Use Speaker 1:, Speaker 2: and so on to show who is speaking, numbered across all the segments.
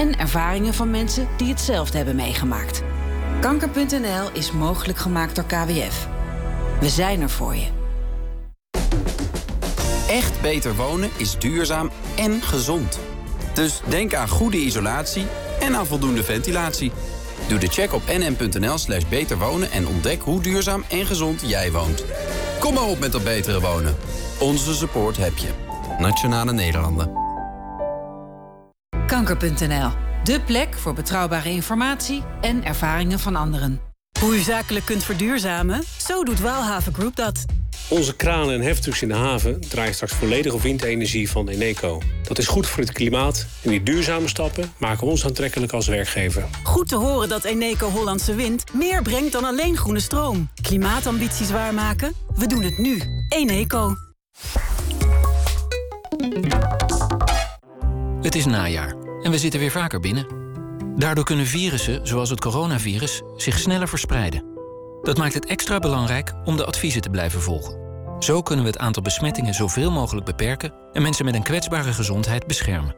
Speaker 1: en ervaringen van mensen die hetzelfde hebben meegemaakt. Kanker.nl is mogelijk gemaakt door KWF. We zijn er voor je.
Speaker 2: Echt beter wonen is duurzaam en gezond. Dus denk aan goede isolatie en aan voldoende ventilatie. Doe de check op nm.nl slash beterwonen en ontdek hoe duurzaam en gezond jij woont. Kom maar op met dat betere wonen. Onze support heb je. Nationale Nederlanden.
Speaker 1: Kanker.nl, de plek voor betrouwbare informatie en ervaringen van anderen.
Speaker 3: Hoe u zakelijk kunt verduurzamen? Zo doet Waalhaven Group dat.
Speaker 4: Onze kranen en heftrucks in de haven draaien straks volledig op windenergie van Eneco. Dat is goed voor het klimaat en die duurzame stappen maken ons aantrekkelijk als werkgever.
Speaker 3: Goed te horen dat Eneco Hollandse Wind meer brengt dan alleen groene stroom. Klimaatambities waarmaken? We doen het nu. Eneco.
Speaker 5: Het is najaar en we zitten weer vaker binnen. Daardoor kunnen virussen, zoals het coronavirus, zich sneller verspreiden. Dat maakt het extra belangrijk om de adviezen te blijven volgen. Zo kunnen we het aantal besmettingen zoveel mogelijk beperken en mensen met een kwetsbare gezondheid beschermen.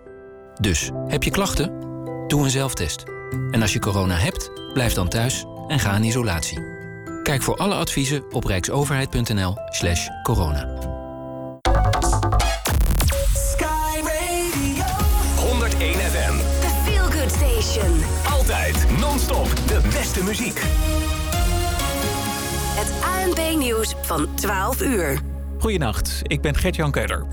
Speaker 5: Dus, heb je klachten? Doe een zelftest. En als je corona hebt, blijf dan thuis en ga in isolatie. Kijk voor alle adviezen op rijksoverheid.nl/slash
Speaker 6: de beste muziek.
Speaker 7: Het ANP nieuws van 12 uur.
Speaker 8: Goedenacht, ik ben Gert-Jan Keuler.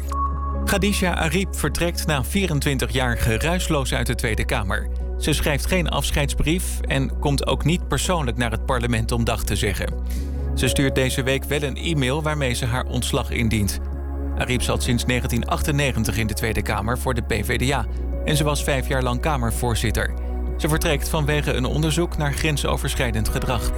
Speaker 8: Khadija Ariep vertrekt na 24 jaar geruisloos uit de Tweede Kamer. Ze schrijft geen afscheidsbrief en komt ook niet persoonlijk naar het parlement om dag te zeggen. Ze stuurt deze week wel een e-mail waarmee ze haar ontslag indient. Ariep zat sinds 1998 in de Tweede Kamer voor de PvdA en ze was vijf jaar lang Kamervoorzitter. Ze vertrekt vanwege een onderzoek naar grensoverschrijdend gedrag.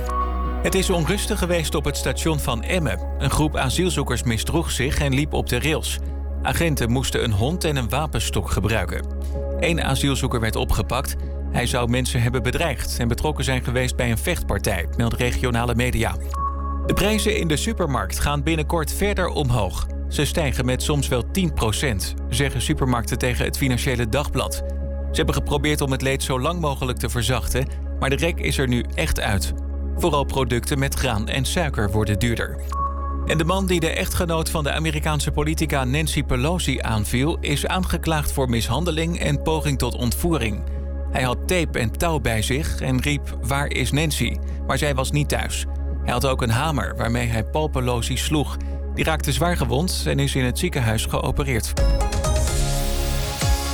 Speaker 8: Het is onrustig geweest op het station van Emmen. Een groep asielzoekers misdroeg zich en liep op de rails. Agenten moesten een hond en een wapenstok gebruiken. Eén asielzoeker werd opgepakt. Hij zou mensen hebben bedreigd en betrokken zijn geweest bij een vechtpartij, meldt regionale media. De prijzen in de supermarkt gaan binnenkort verder omhoog. Ze stijgen met soms wel 10% zeggen supermarkten tegen het Financiële Dagblad. Ze hebben geprobeerd om het leed zo lang mogelijk te verzachten, maar de rek is er nu echt uit. Vooral producten met graan en suiker worden duurder. En de man die de echtgenoot van de Amerikaanse politica Nancy Pelosi aanviel, is aangeklaagd voor mishandeling en poging tot ontvoering. Hij had tape en touw bij zich en riep: Waar is Nancy? Maar zij was niet thuis. Hij had ook een hamer waarmee hij Paul Pelosi sloeg. Die raakte zwaar gewond en is in het ziekenhuis geopereerd.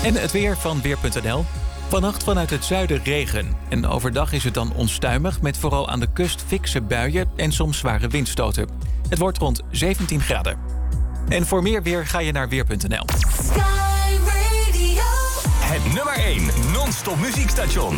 Speaker 8: En het weer van Weer.nl. Vannacht vanuit het zuiden regen. En overdag is het dan onstuimig met vooral aan de kust fikse buien en soms zware windstoten. Het wordt rond 17 graden. En voor meer weer ga je naar Weer.nl.
Speaker 7: Sky Radio.
Speaker 6: Het nummer 1 non-stop muziekstation.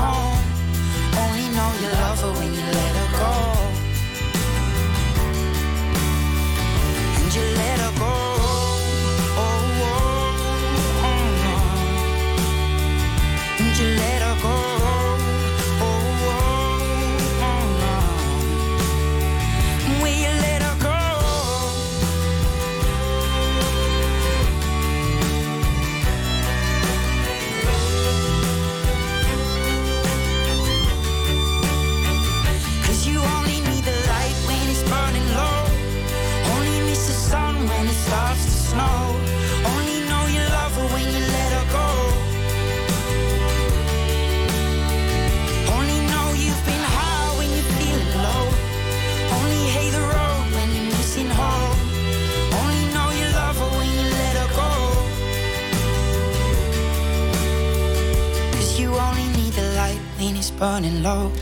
Speaker 9: home. Only know you love her when you let her go. And you let her go. Burning low.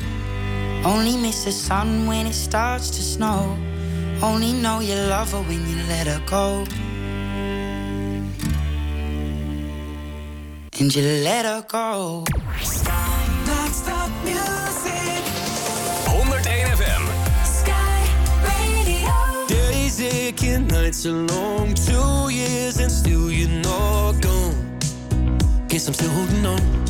Speaker 9: Only miss the sun when it starts to snow. Only know you love her when you let her go. And you let her go.
Speaker 7: Non-stop music.
Speaker 6: 101 FM.
Speaker 7: Sky Radio.
Speaker 10: Days aching, nights are long, two years and still you're not gone. Guess I'm still holding on.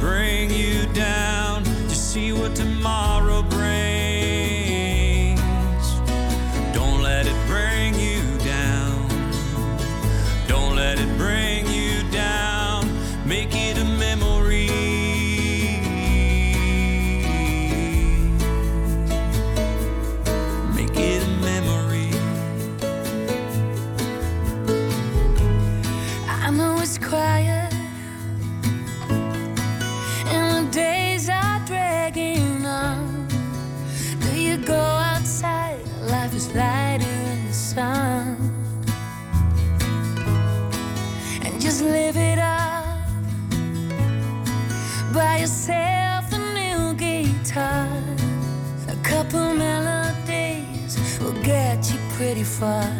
Speaker 10: bring 吧。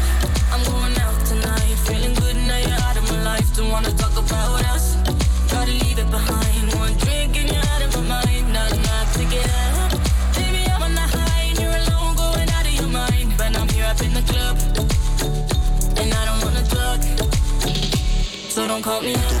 Speaker 11: don't call me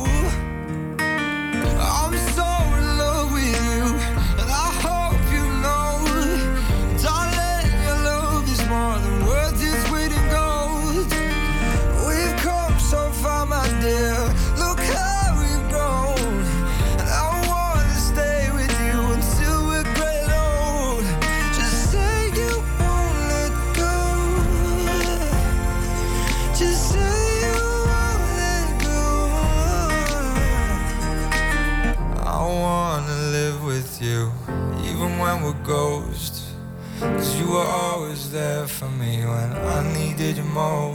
Speaker 12: Were always there for me when I needed you most.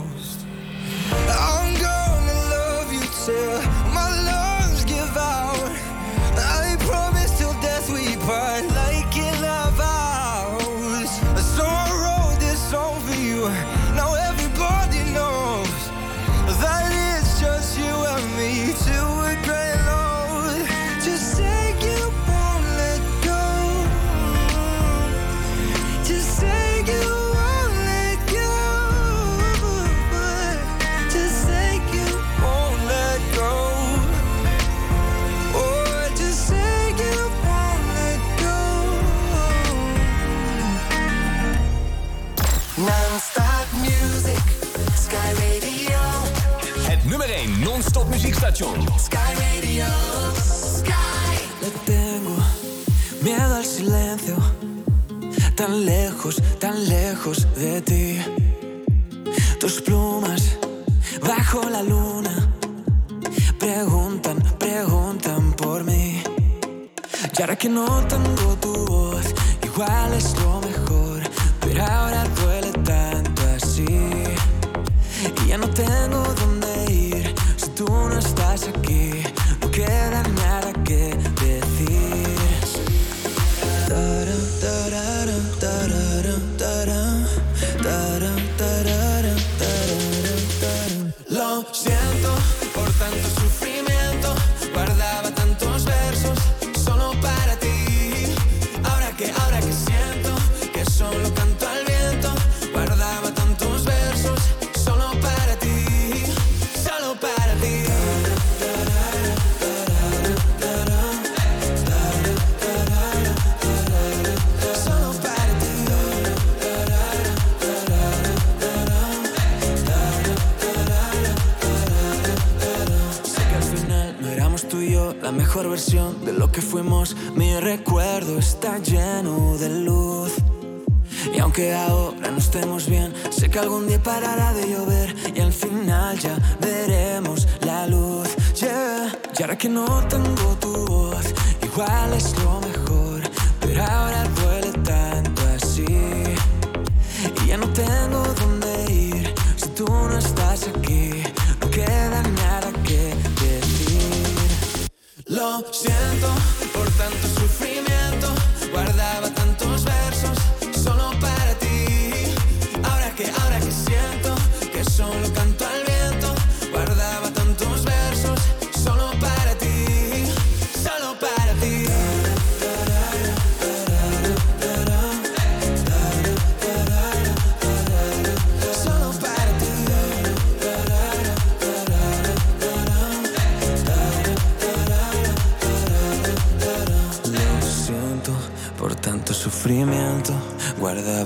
Speaker 10: Sky Radio, Sky.
Speaker 13: Le tengo miedo al silencio, tan lejos, tan lejos de ti. Tus plumas bajo la luna preguntan, preguntan por mí. Y ahora que no tengo tu voz, igual es lo lleno de luz. Y aunque ahora no estemos bien, sé que algún día parará de llover y al final ya veremos la luz. Yeah. Y ahora que no tengo tu voz, igual es lo mejor, pero ahora duele tanto así. Y ya no tengo dónde ir si tú
Speaker 14: no estás aquí, no queda nada que decir.
Speaker 13: Lo siento por tantos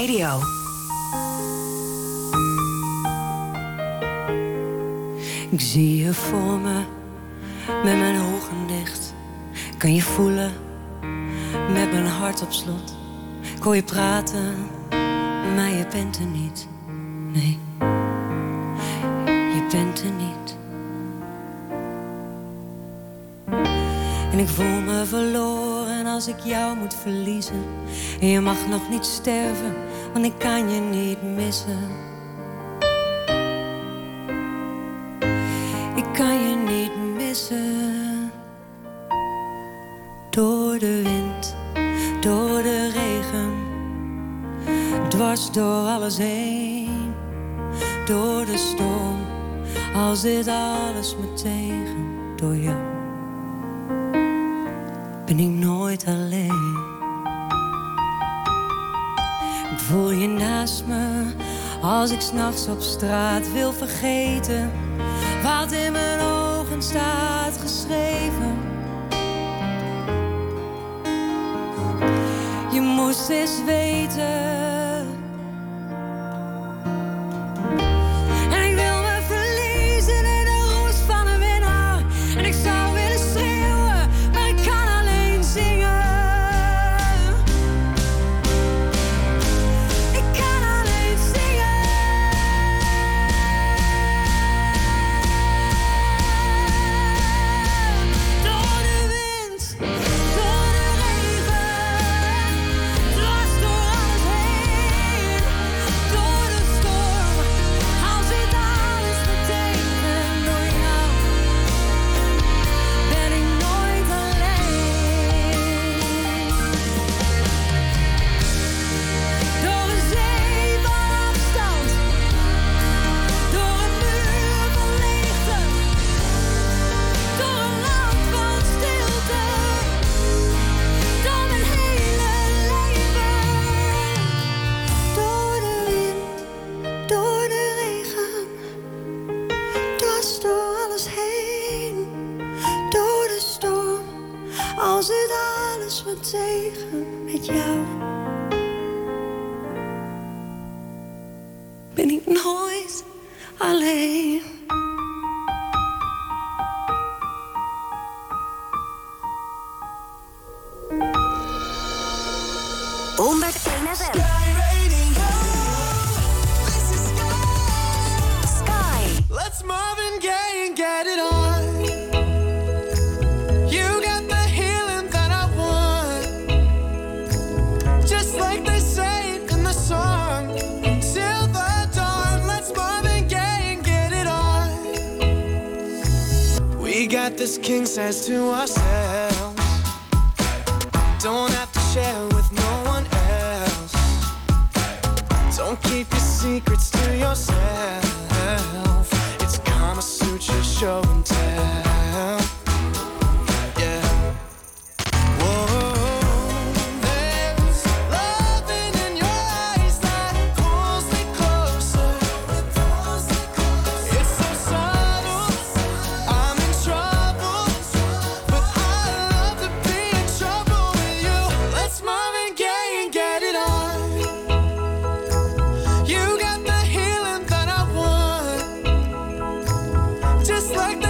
Speaker 14: Radio.
Speaker 15: Just
Speaker 16: like they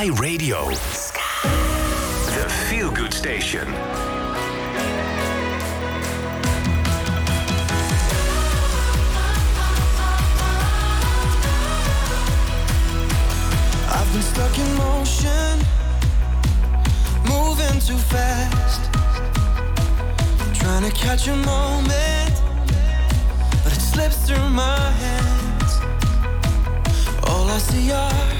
Speaker 17: Sky Radio. Sky. The Feel Good Station.
Speaker 18: I've been stuck in motion, moving too fast. Trying to catch a moment, but it slips through my hands. All I see are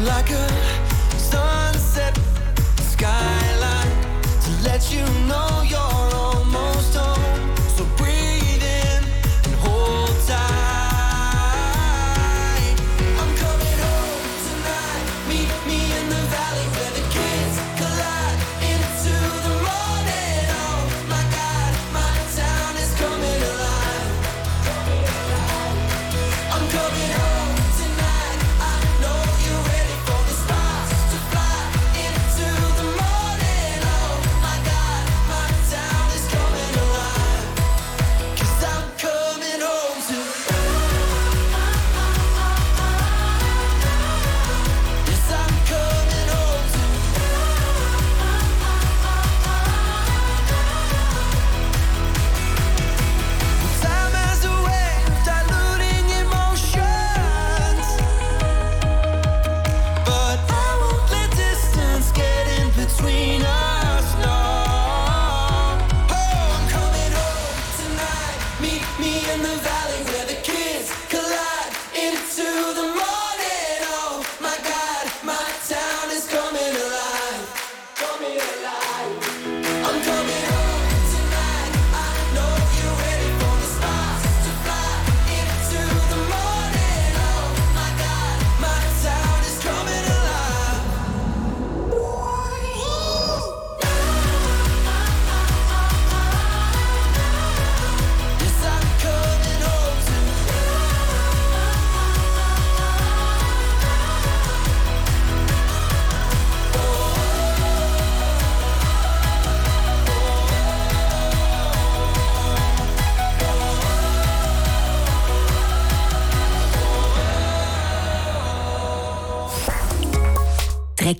Speaker 18: like a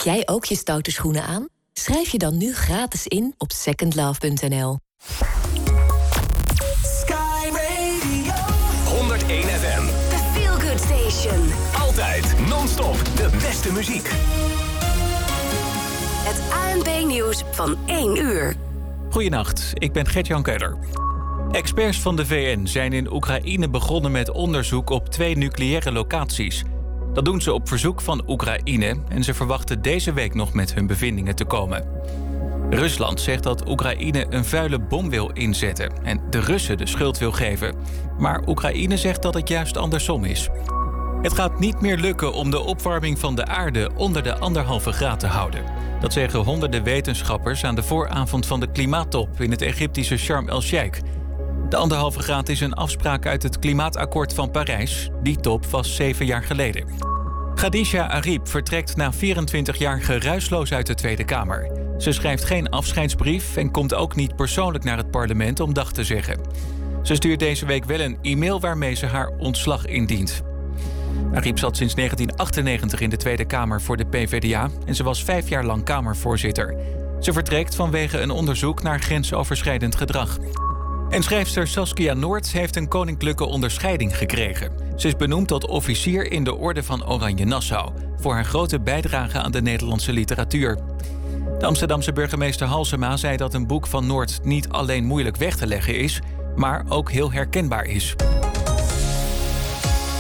Speaker 19: Trek jij ook je stoute schoenen aan? Schrijf je dan nu gratis in op secondlove.nl.
Speaker 10: Sky Radio.
Speaker 6: 101 FM.
Speaker 17: The Feel Good Station.
Speaker 6: Altijd non-stop de beste muziek.
Speaker 17: Het ANP-nieuws van 1 uur.
Speaker 8: Goedenacht, ik ben Gert-Jan Keller. Experts van de VN zijn in Oekraïne begonnen met onderzoek op twee nucleaire locaties. Dat doen ze op verzoek van Oekraïne en ze verwachten deze week nog met hun bevindingen te komen. Rusland zegt dat Oekraïne een vuile bom wil inzetten en de Russen de schuld wil geven. Maar Oekraïne zegt dat het juist andersom is. Het gaat niet meer lukken om de opwarming van de aarde onder de anderhalve graad te houden. Dat zeggen honderden wetenschappers aan de vooravond van de klimaattop in het Egyptische Sharm el-Sheikh. De anderhalve graad is een afspraak uit het Klimaatakkoord van Parijs. Die top was zeven jaar geleden. Khadija Ariep vertrekt na 24 jaar geruisloos uit de Tweede Kamer. Ze schrijft geen afscheidsbrief en komt ook niet persoonlijk naar het parlement om dag te zeggen. Ze stuurt deze week wel een e-mail waarmee ze haar ontslag indient. Ariep zat sinds 1998 in de Tweede Kamer voor de PvdA en ze was vijf jaar lang Kamervoorzitter. Ze vertrekt vanwege een onderzoek naar grensoverschrijdend gedrag. En schrijfster Saskia Noord heeft een koninklijke onderscheiding gekregen. Ze is benoemd tot officier in de Orde van Oranje Nassau voor haar grote bijdrage aan de Nederlandse literatuur. De Amsterdamse burgemeester Halsema zei dat een boek van Noord niet alleen moeilijk weg te leggen is, maar ook heel herkenbaar is.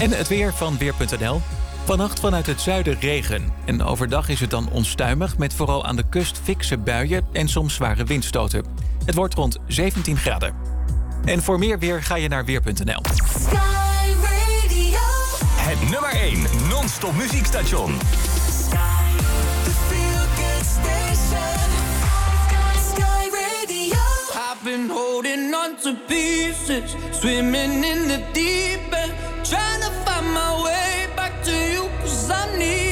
Speaker 8: En het weer van Weer.nl. Vannacht vanuit het zuiden regen. En overdag is het dan onstuimig met vooral aan de kust fikse buien en soms zware windstoten. Het wordt rond 17 graden. En voor meer weer ga je naar Weer.nl.
Speaker 10: Sky Radio.
Speaker 6: Het nummer 1 non-stop muziekstation.
Speaker 10: The Feel Good Station. Sky Radio.
Speaker 20: I've been holding on to pieces, swimming in the deep end, trying to find my way back to you, cause I'm needing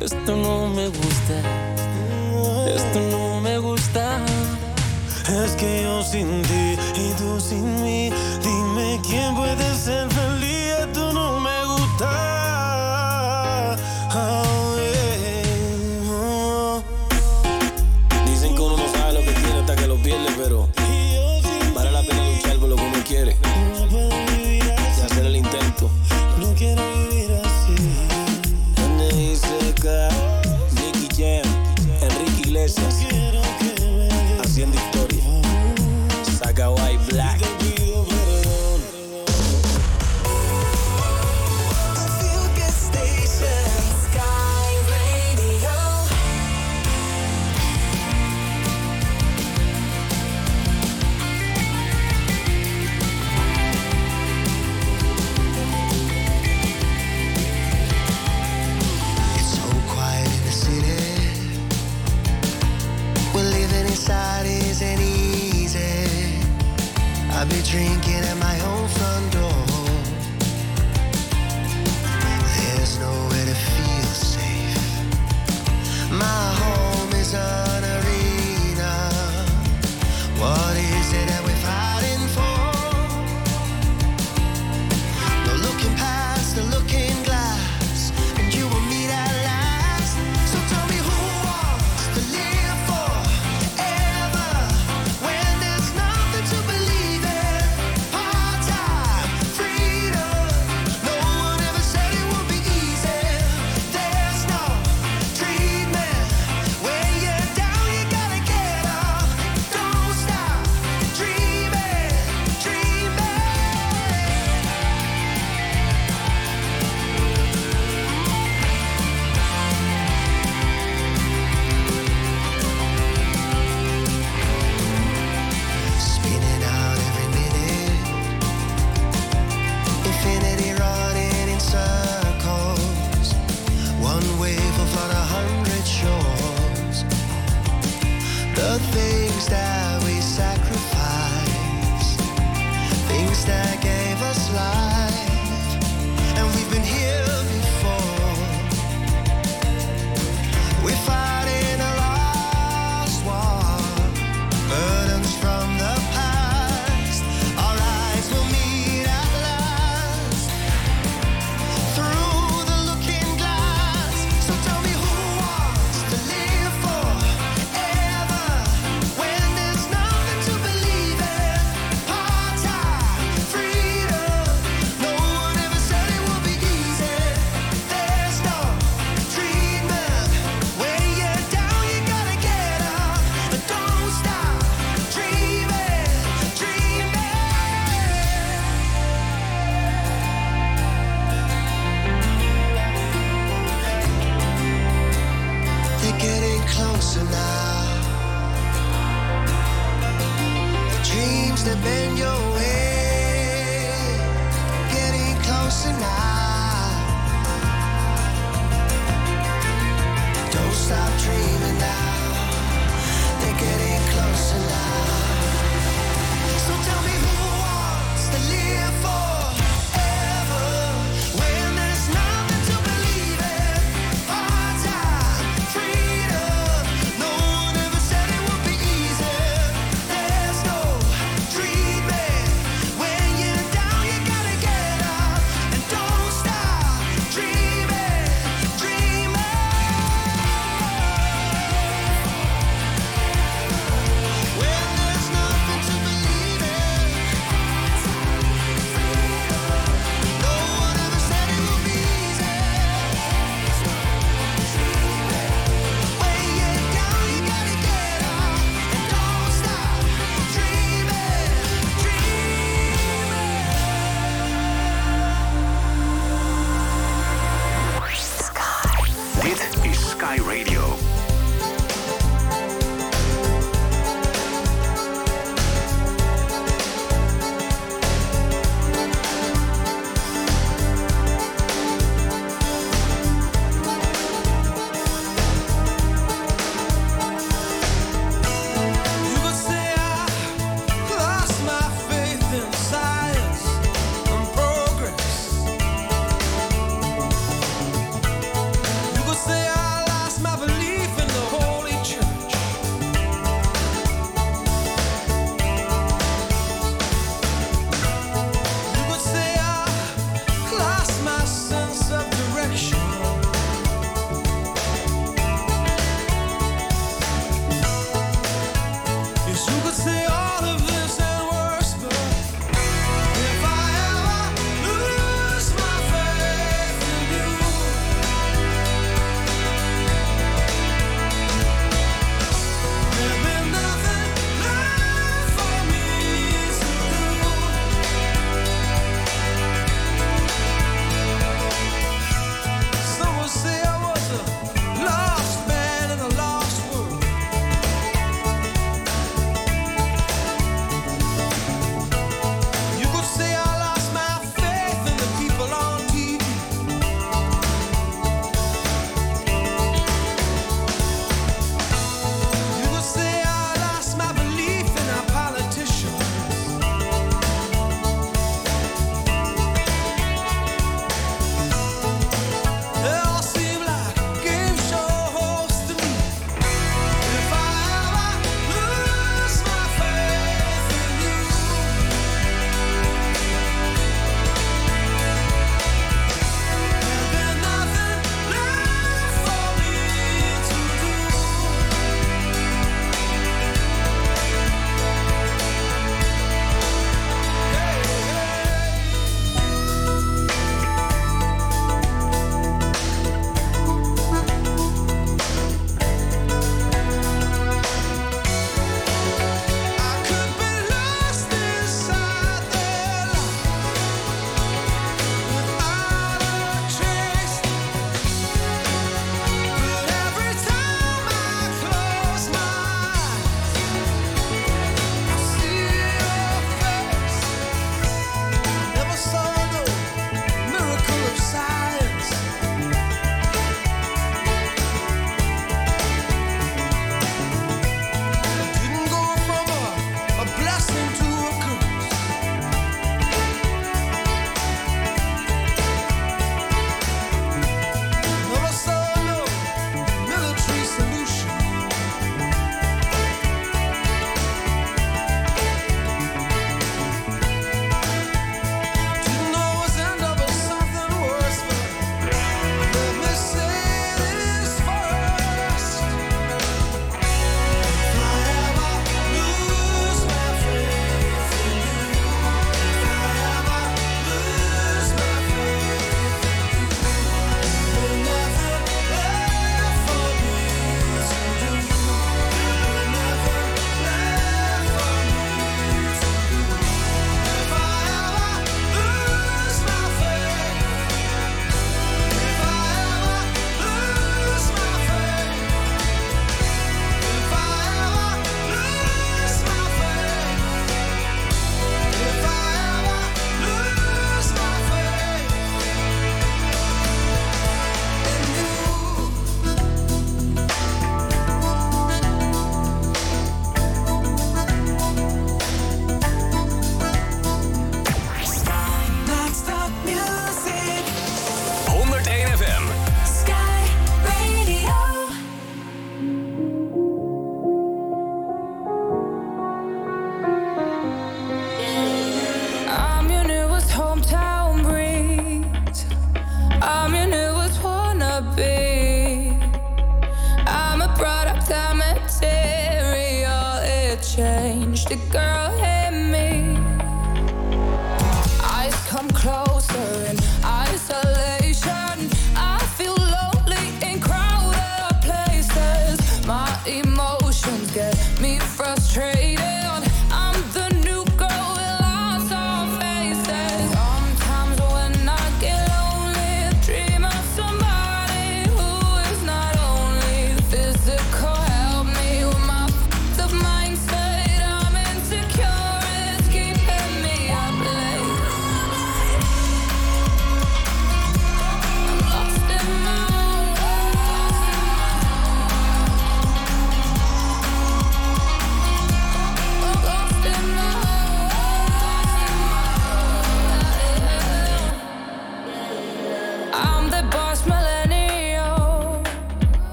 Speaker 21: Estoy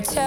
Speaker 22: clickbait. Tell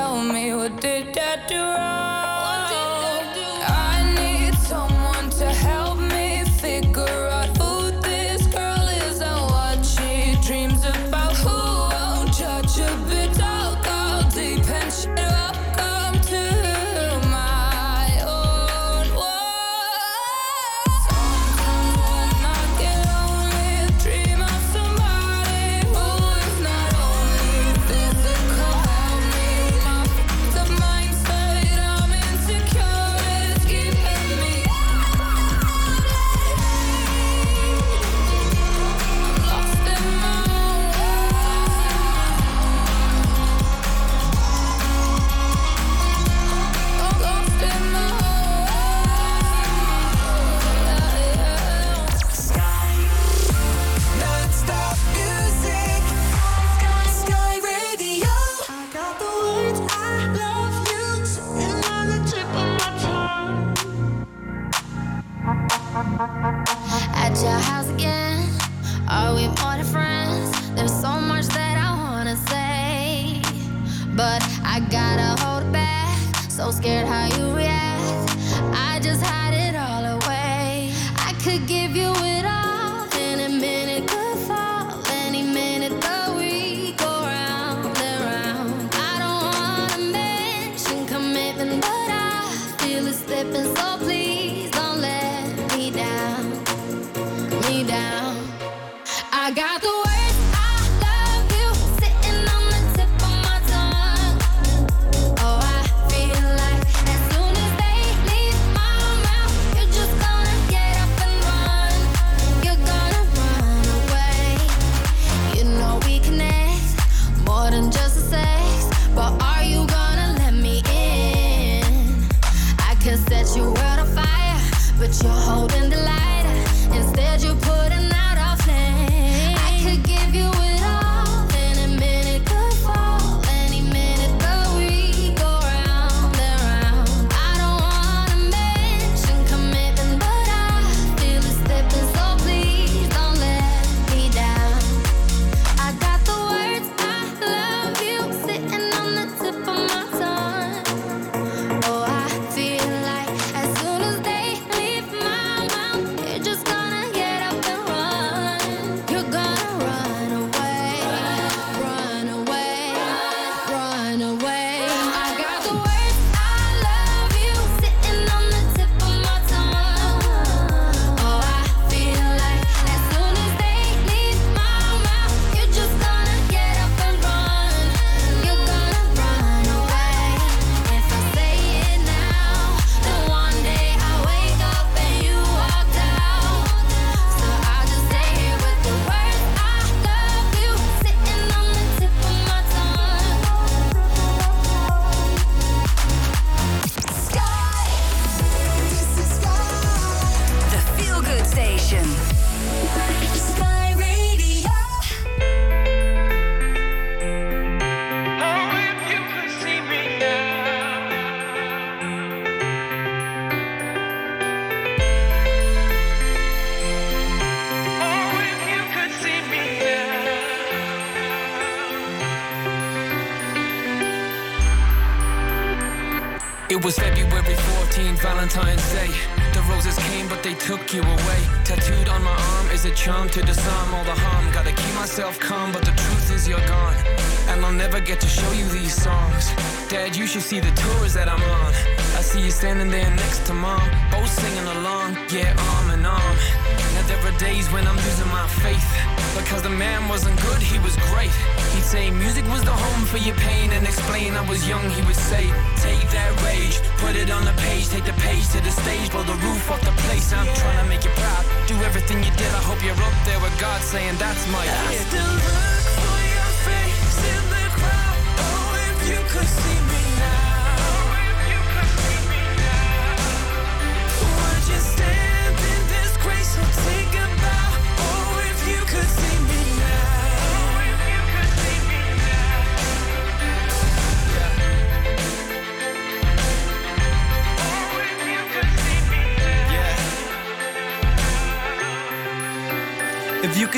Speaker 23: It
Speaker 21: was February 14, Valentine's Day. The roses came, but they took you away. Tattooed on my arm is a charm to disarm all the harm. Gotta keep myself calm, but the truth is you're gone. And I'll
Speaker 24: never get to show you these songs. Dad, you should see the tours that I'm on. I see you standing there next to mom, both singing along, yeah, arm in arm. Now there are days when I'm losing my faith. Because the man wasn't good, he was great. He'd say music was the home for your pain and explain I was young, he would say, Take that rage, put it on the page, take the page to the stage, blow the roof off the place. I'm trying to make you proud. Do everything you did, I hope you're up there with God saying that's my
Speaker 20: I still look for your face in the crowd. Oh, if you could see me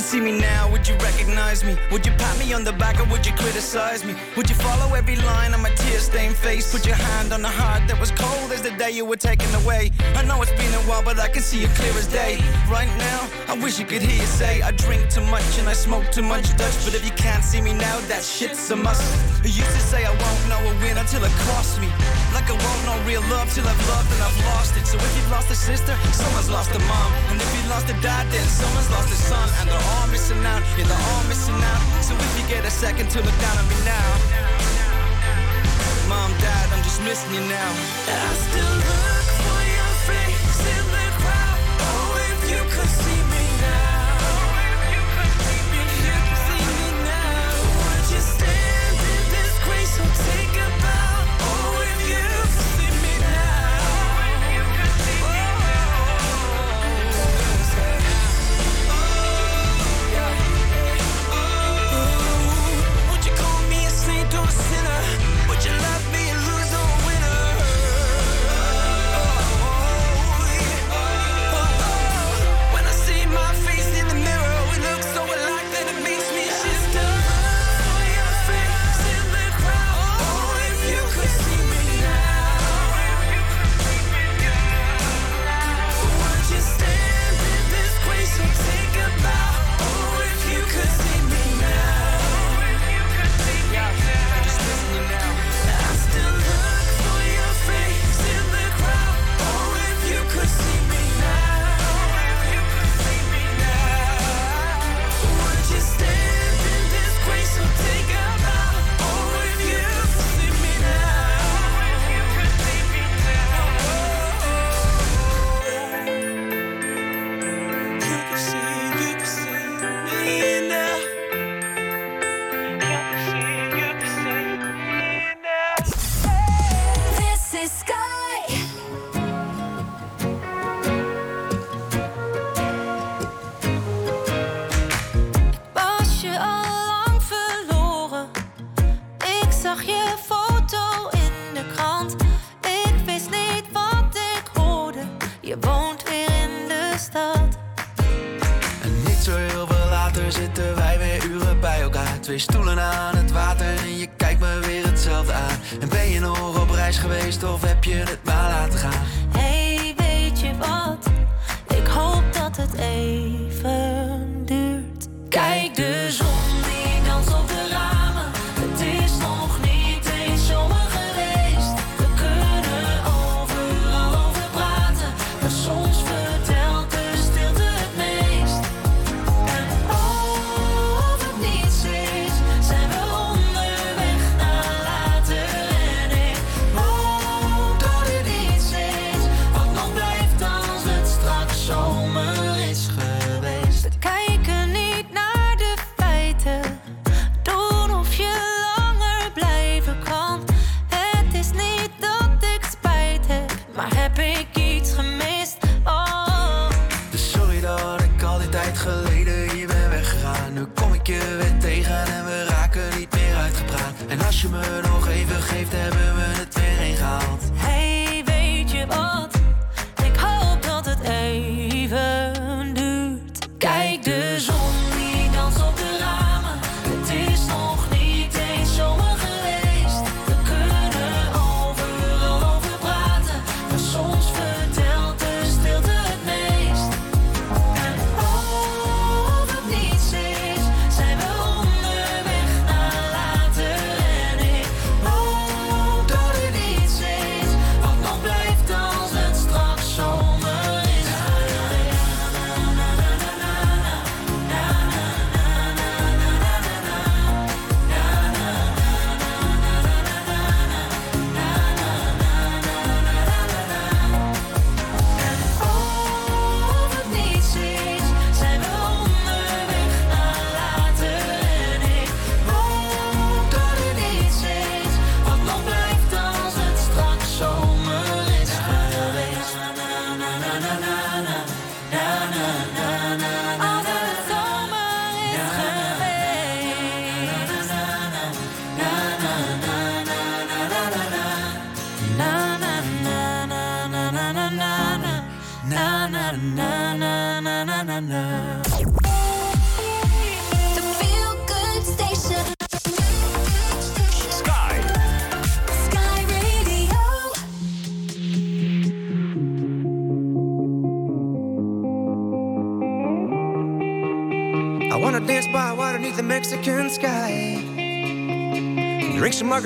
Speaker 20: could see me now,
Speaker 25: would you recognize me? Would you pat me on the back or would you criticize me? Would you follow every line on my tear-stained face? Put your hand on the heart that was cold as the day you were taken away. I know it's been a while, but I can see it clear as day. Right now, I wish you could hear you say I drink too much and I smoke too much Dutch. But if you can't see me now, that shit's a must. You used to say I won't know a win until it costs me. I won't know real love till I've loved and I've lost it. So if you've lost a sister, someone's lost a mom. And if you lost a dad, then someone's lost a son. And they're all missing out, yeah, they're all missing out. So if you get a second to look down on me now. Mom, dad, I'm just missing you now.
Speaker 20: I still look for your face in the crowd. Oh, if you could see me now. If you could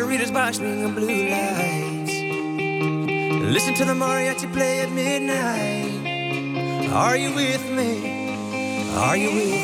Speaker 26: margarita's sparkling and blue lights. Listen to the mariachi play at midnight. Are you with me? Are you with
Speaker 27: me?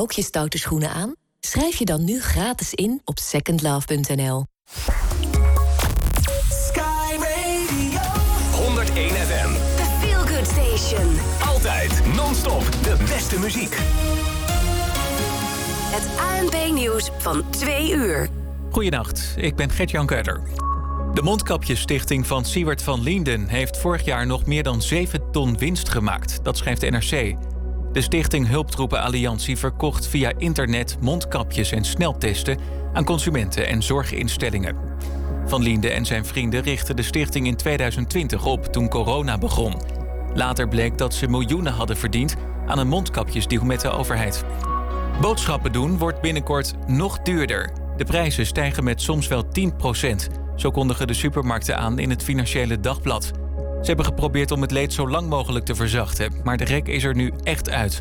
Speaker 19: Ook je stoute schoenen aan? Schrijf je dan nu gratis in op secondlove.nl.
Speaker 28: Sky Radio.
Speaker 6: 101 FM.
Speaker 17: The Feel Good Station.
Speaker 6: Altijd non-stop de beste muziek.
Speaker 17: Het ANP-nieuws van 2 uur.
Speaker 8: Goedenacht, ik ben Gert-Jan Keuler. De Mondkapjesstichting van Siewert van Lienden heeft vorig jaar nog meer dan 7 ton winst gemaakt. Dat schrijft NRC. De stichting Hulptroepen Alliantie verkocht via internet mondkapjes en sneltesten aan consumenten en zorginstellingen. Van Liende en zijn vrienden richtten de stichting in 2020 op toen corona begon. Later bleek dat ze miljoenen hadden verdiend aan een mondkapjesdeal met de overheid. Boodschappen doen wordt binnenkort nog duurder. De prijzen stijgen met soms wel 10% Zo kondigen de supermarkten aan in het Financiële Dagblad. Ze hebben geprobeerd om het leed zo lang mogelijk te verzachten, maar de rek is er nu echt uit.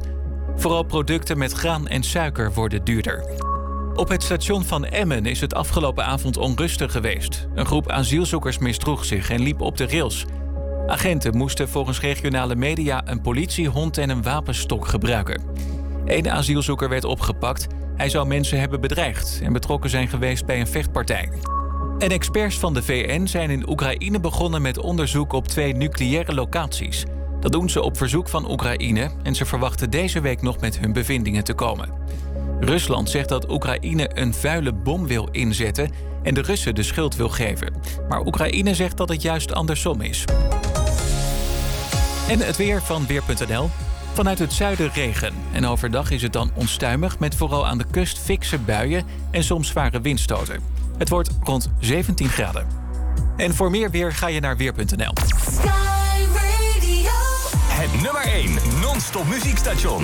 Speaker 8: Vooral producten met graan en suiker worden duurder. Op het station van Emmen is het afgelopen avond onrustig geweest. Een groep asielzoekers misdroeg zich en liep op de rails. Agenten moesten volgens regionale media een politiehond en een wapenstok gebruiken. Eén asielzoeker werd opgepakt. Hij zou mensen hebben bedreigd en betrokken zijn geweest bij een vechtpartij. En experts van de VN zijn in Oekraïne begonnen met onderzoek op twee nucleaire locaties. Dat doen ze op verzoek van Oekraïne en ze verwachten deze week nog met hun bevindingen te komen. Rusland zegt dat Oekraïne een vuile bom wil inzetten en de Russen de schuld wil geven. Maar Oekraïne zegt dat het juist andersom is. En het weer van Weer.nl. Vanuit het zuiden regen. En overdag is het dan onstuimig met vooral aan de kust fikse buien en soms zware windstoten. Het wordt rond 17 graden. En voor meer weer ga je naar weer.nl.
Speaker 6: Het nummer 1 non-stop muziekstation.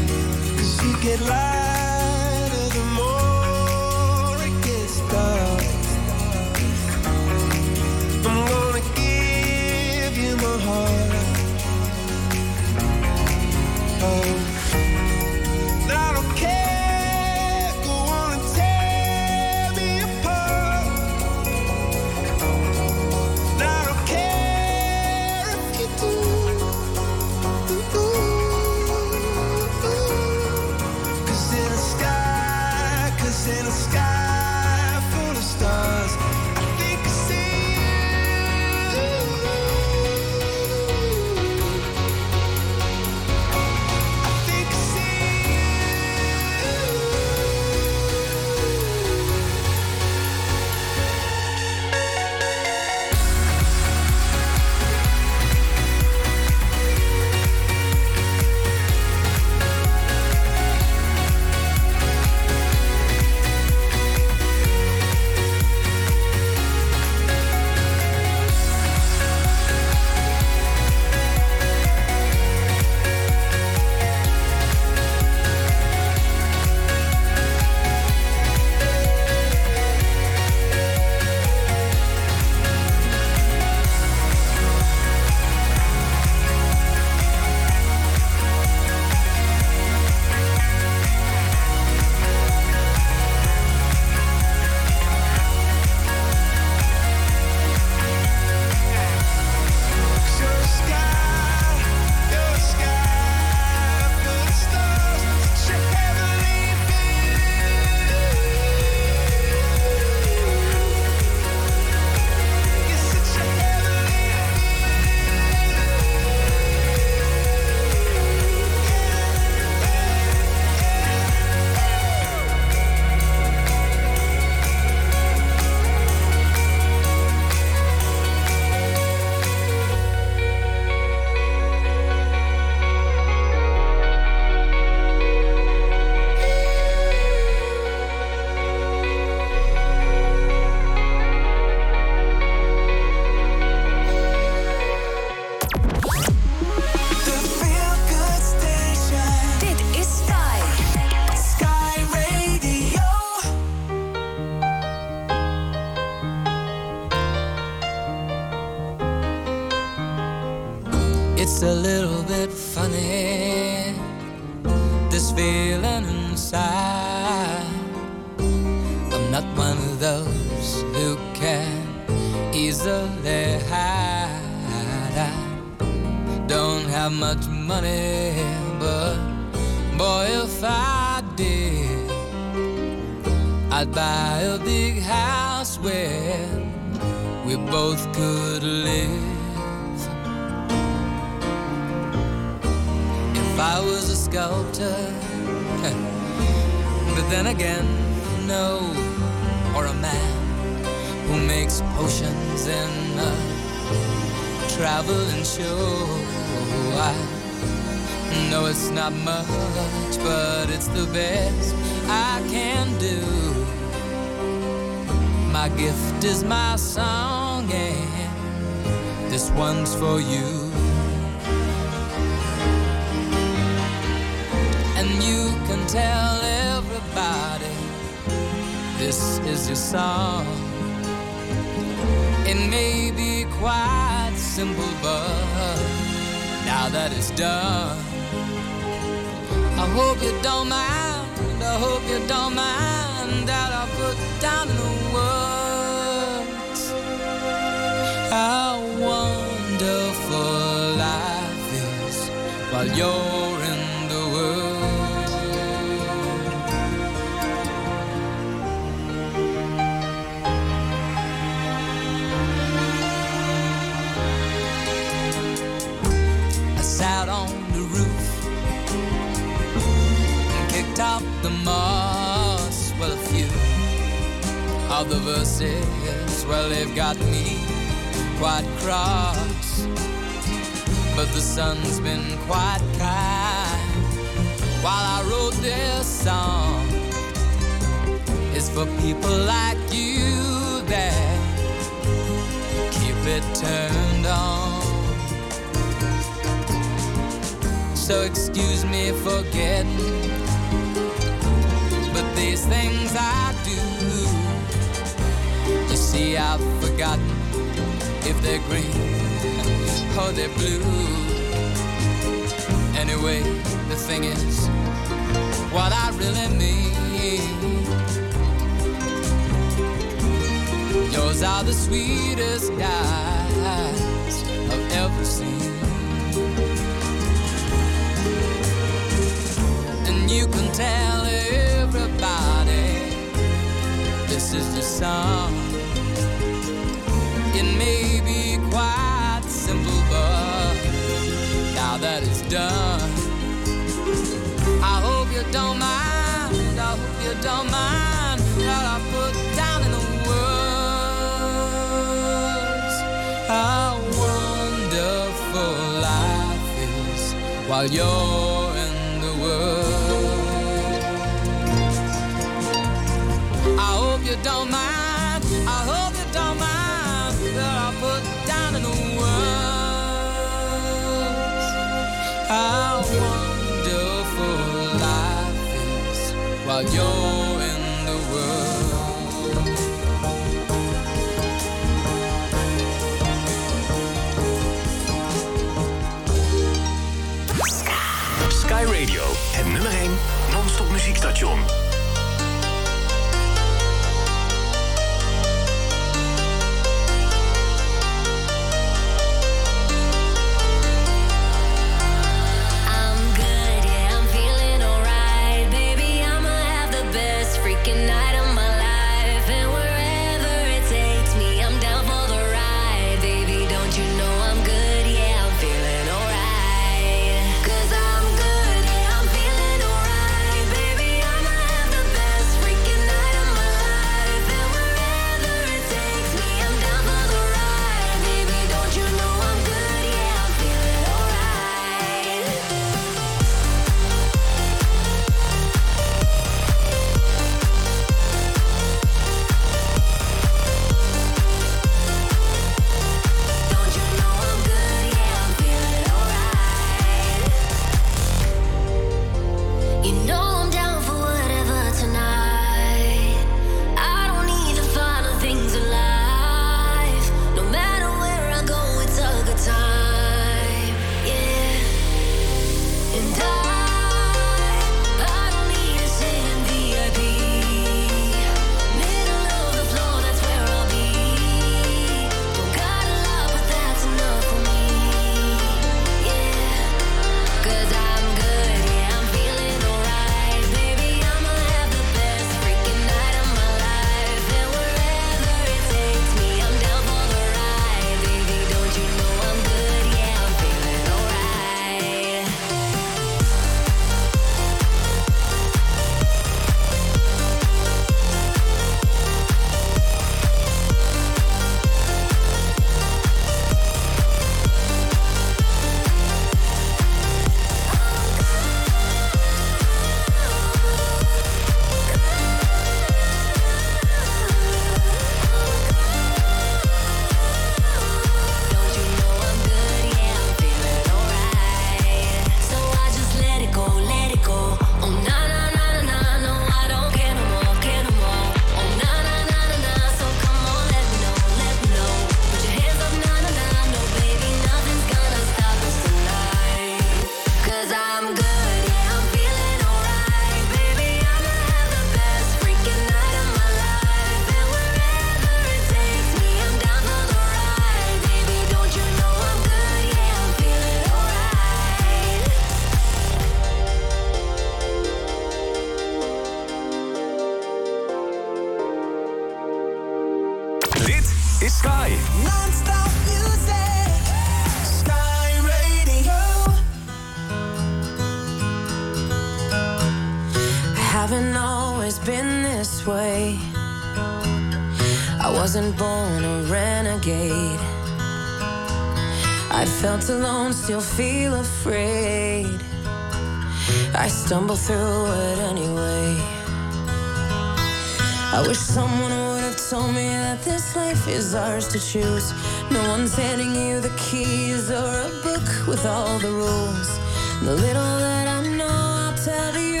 Speaker 13: To
Speaker 29: choose. No one's handing you the keys or a book with all the rules. The little that I know, I'll tell you.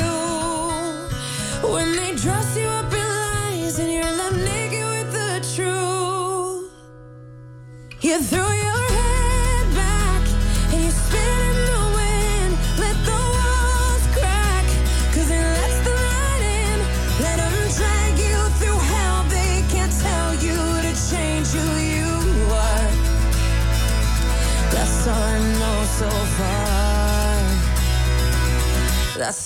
Speaker 29: When they dress you up in lies and you're left naked with the truth, you throw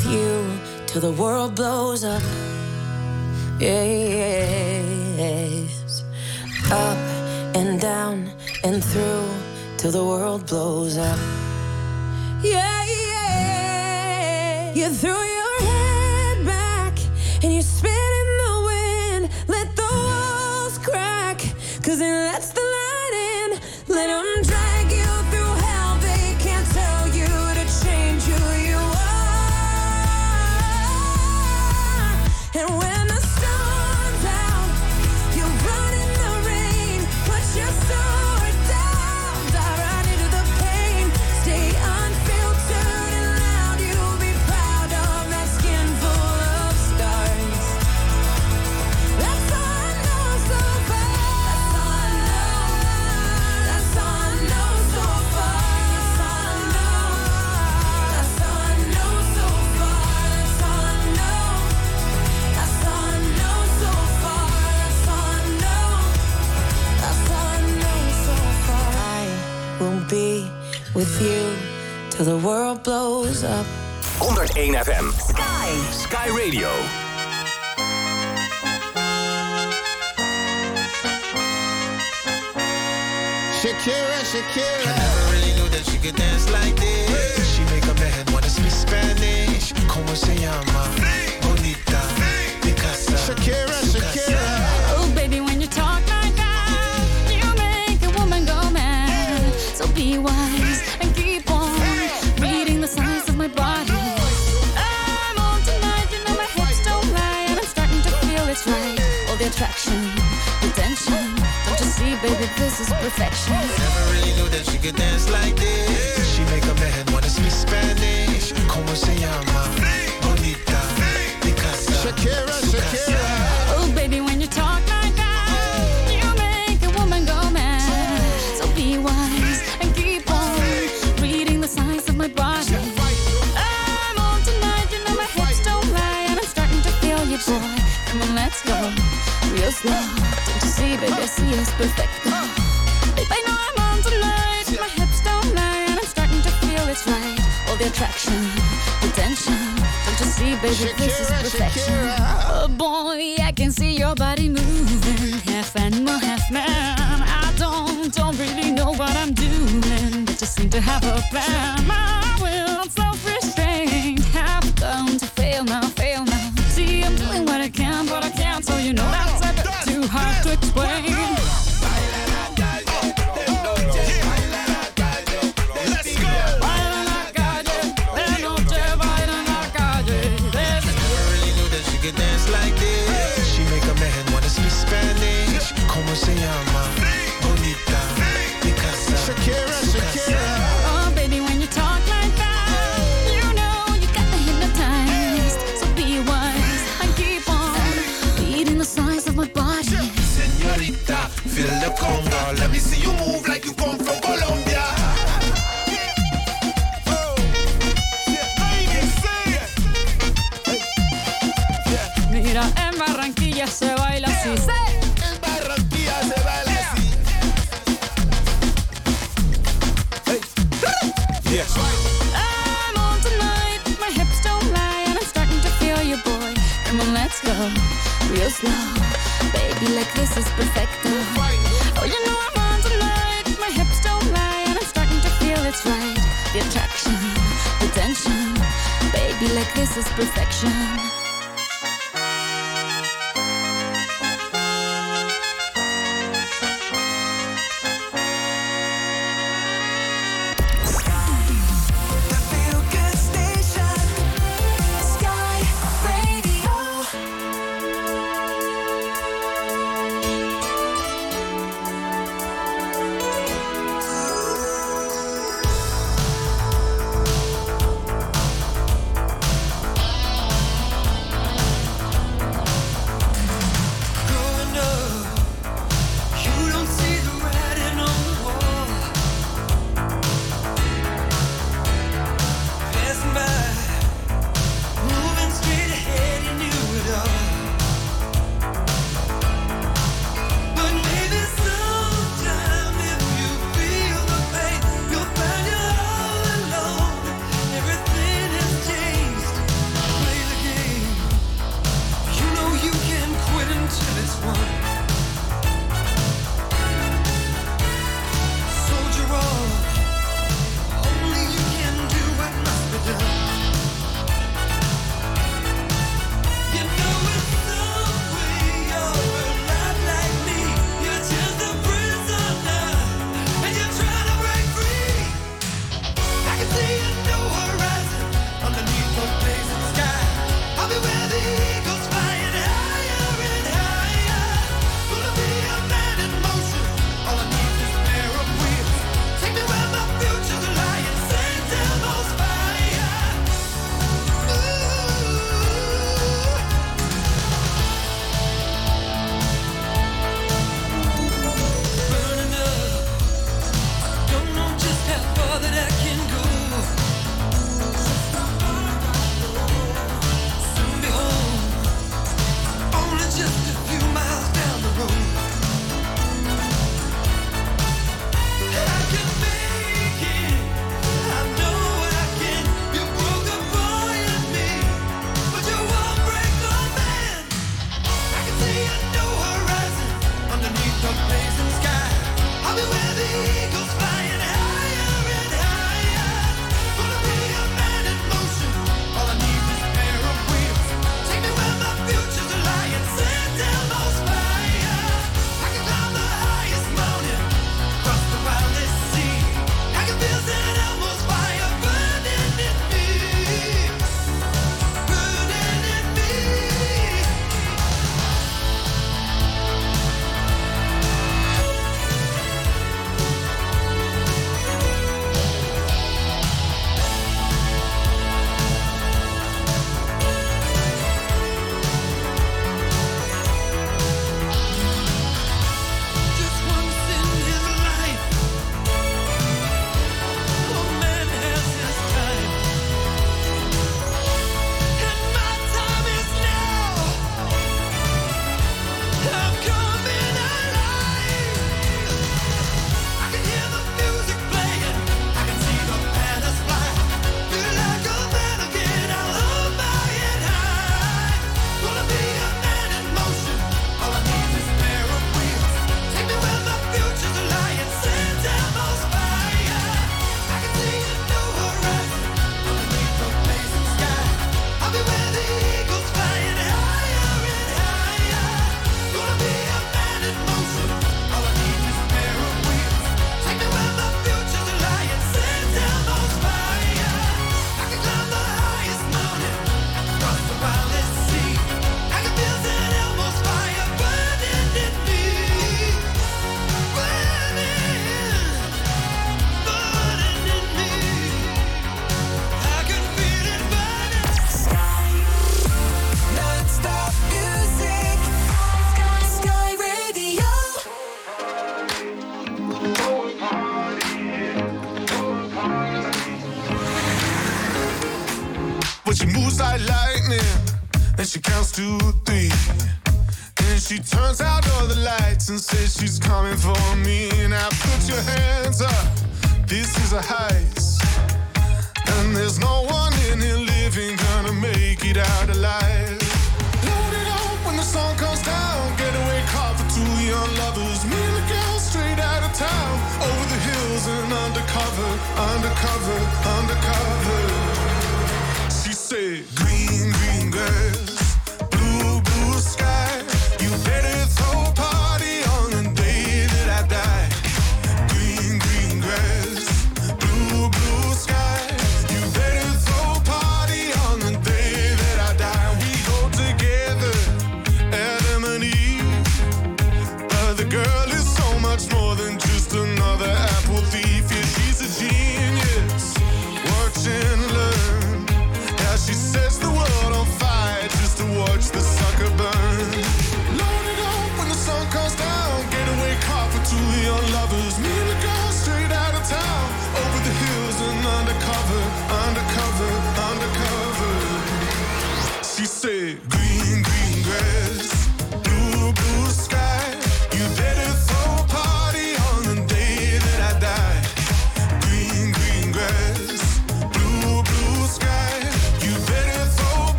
Speaker 29: with you till the world blows up. Yes. Up and down and through till the world blows up.
Speaker 6: 101 FM. Sky. Sky Radio.
Speaker 30: Shakira, Shakira. I never really knew that she could dance like this. She make up her head wanna speak Spanish. Como se llama?
Speaker 31: Baby, this is perfection.
Speaker 30: Never really knew that she could dance like this. She make up her head wanna speak Spanish. Como se llama? Bonita. Picasa. Shakira, Shakira.
Speaker 31: Oh, baby, when you talk like that, you make a woman go mad. So be wise and keep on reading the signs of my body. I'm on tonight, you know my hips don't lie, and I'm starting to feel you, boy. Come on, let's go, real slow. You see, baby, I see it's perfect. Babe, I know I'm on tonight, my hips don't lie, and I'm starting to feel it's right. All the attraction, the tension. Don't you see, baby, this is perfection. Oh boy, I can see your body moving, half animal, half man. I don't, don't really know what I'm doing, but just seem to have a plan.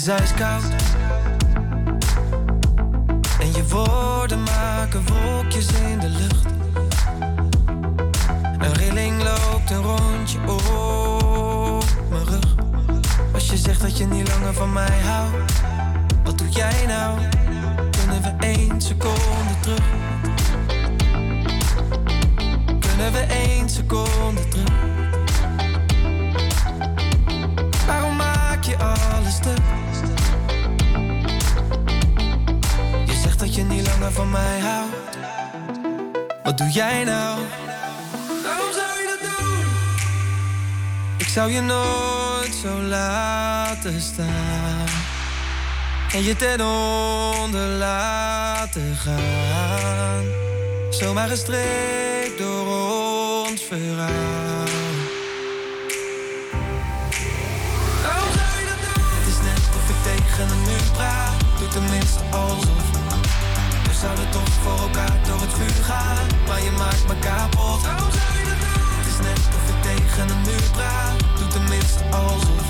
Speaker 10: Is
Speaker 13: ijskoud. Je ten onder laten gaan. Zomaar gestreept door ons verhaal. Dat? Het is net of ik tegen een muur praat. Doe tenminste alsof. We zouden toch voor elkaar door het vuur gaan. Maar je maakt me kapot. Dat? Het is net of ik tegen een muur praat. Doe tenminste alsof.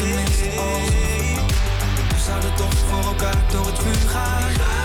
Speaker 13: tenminste alsof. We zouden toch voor elkaar door het vuur gaan.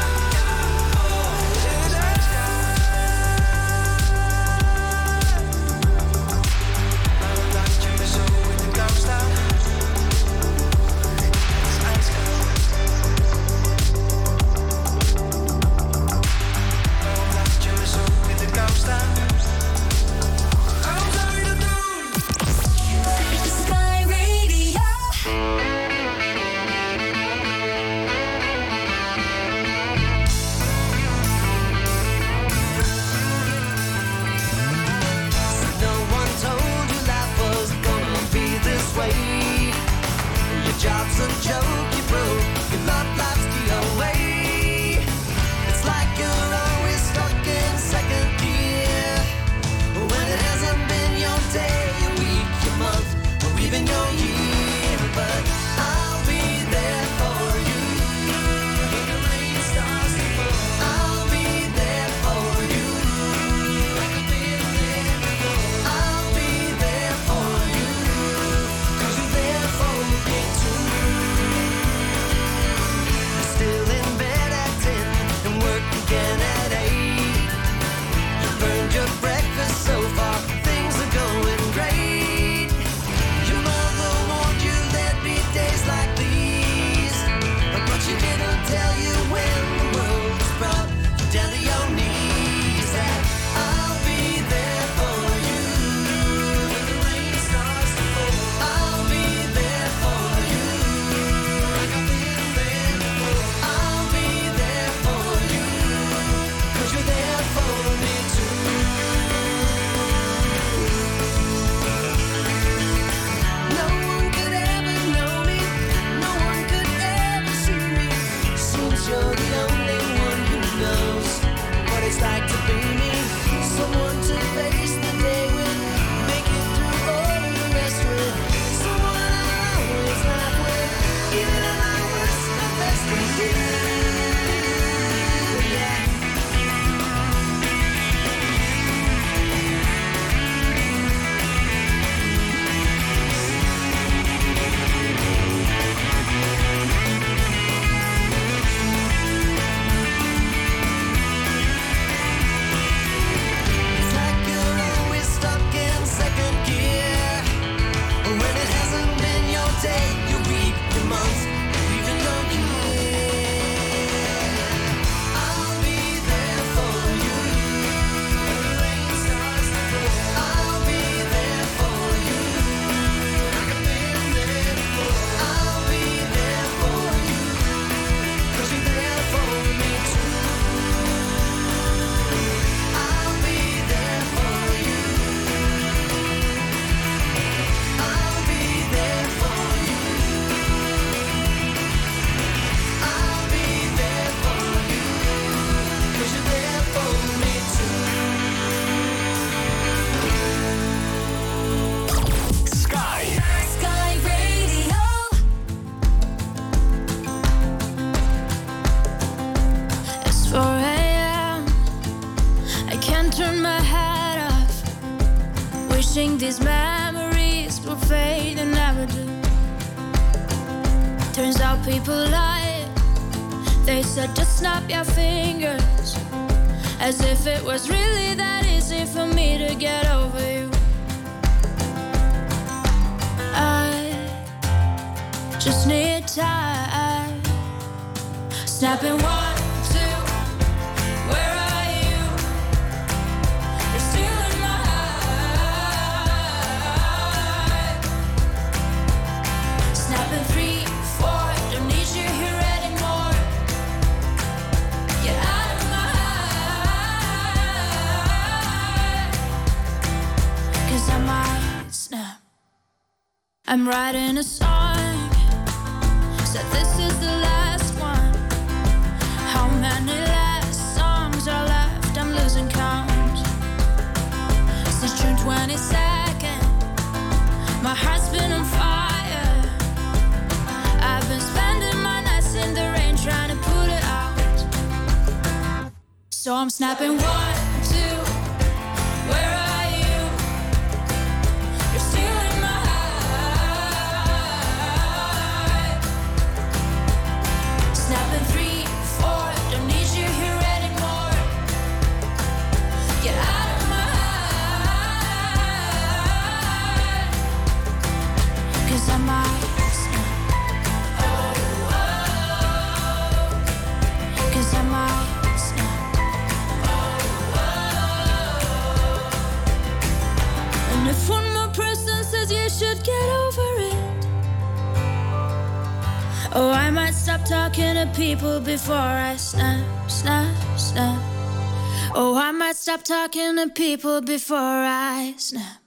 Speaker 16: talking to people before I snap.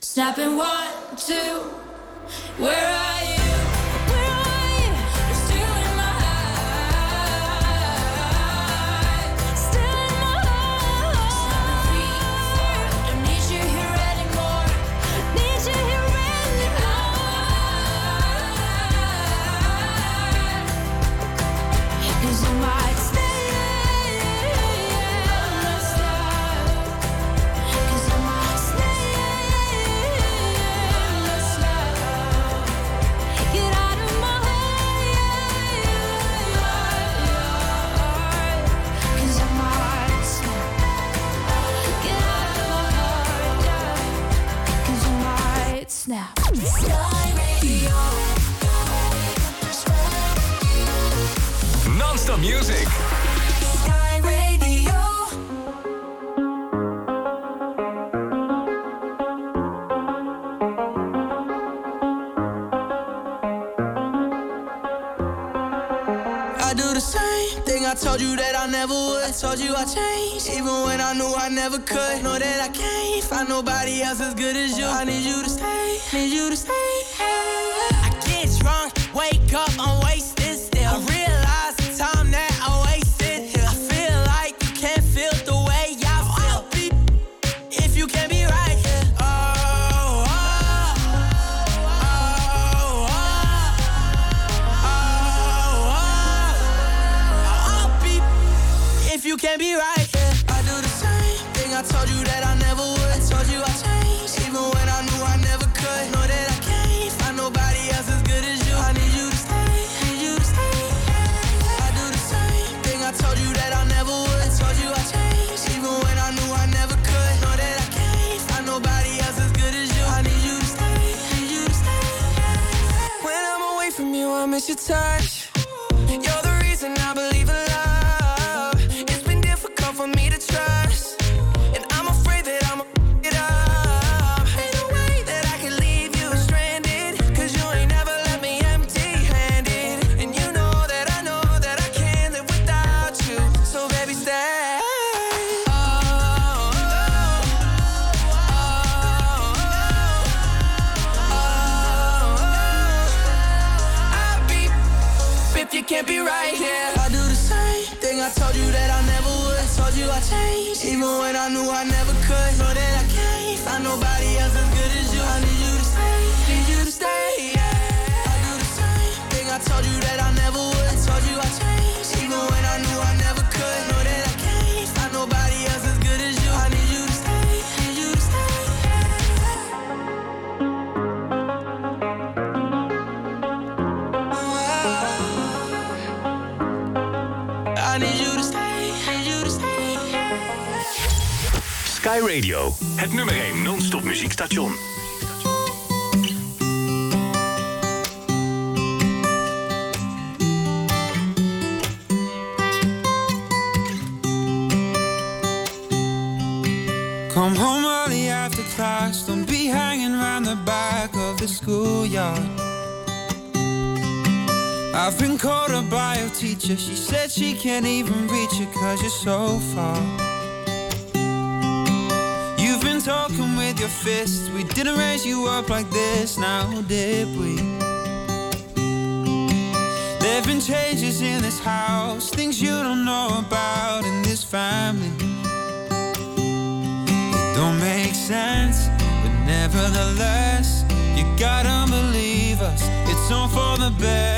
Speaker 16: Snapping one, two.
Speaker 32: change, even when I knew I never could. Know that I can't find nobody else as good as you. I need you to stay, need you to stay.
Speaker 33: She said she can't even reach you cause you're so far. You've been talking with your fists. We didn't raise you up like this, now did we? There've been changes in this house, things you don't know about in this family. It don't make sense, but nevertheless, you gotta believe us. It's all for the best.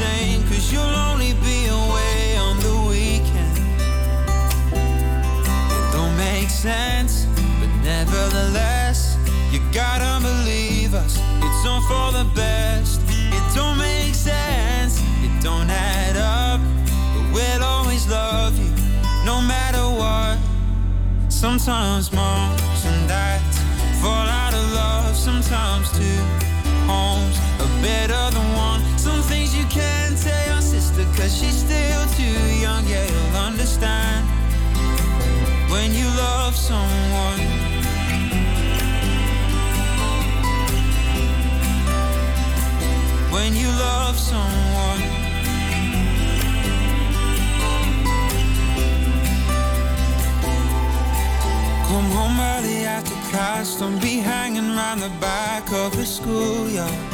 Speaker 33: Same, cause you'll only be away on the weekend. It don't make sense, but nevertheless, you gotta believe us. It's all for the best. It don't make sense, it don't add up, but we'll always love you, no matter what. Sometimes moms and dads fall out of love. Sometimes two homes better than one. Some things you can't tell your sister cause she's still too young. Yeah, you'll understand when you love someone. When you love someone. Come home early after class. Don't be hanging around the back of the schoolyard.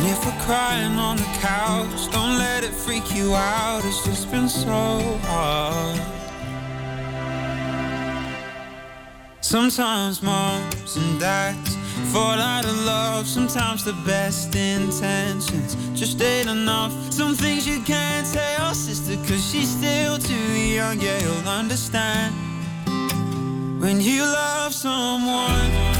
Speaker 33: And if we're crying on the couch, don't let it freak you out. It's just been so hard. Sometimes moms and dads fall out of love. Sometimes the best intentions just ain't enough. Some things you can't tell sister cause she's still too young. Yeah, you'll understand when you love someone.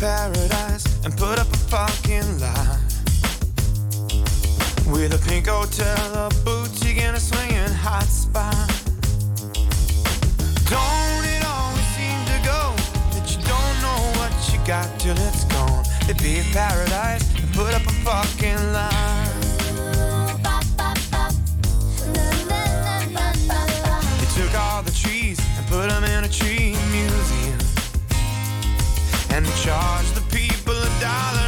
Speaker 34: paradise and put up a fucking line with a pink hotel, a boutique, and a swinging hot spot. Don't it always seem to go that you don't know what you got till it's gone? They paved paradise and put up a fucking line. And charge the people a dollar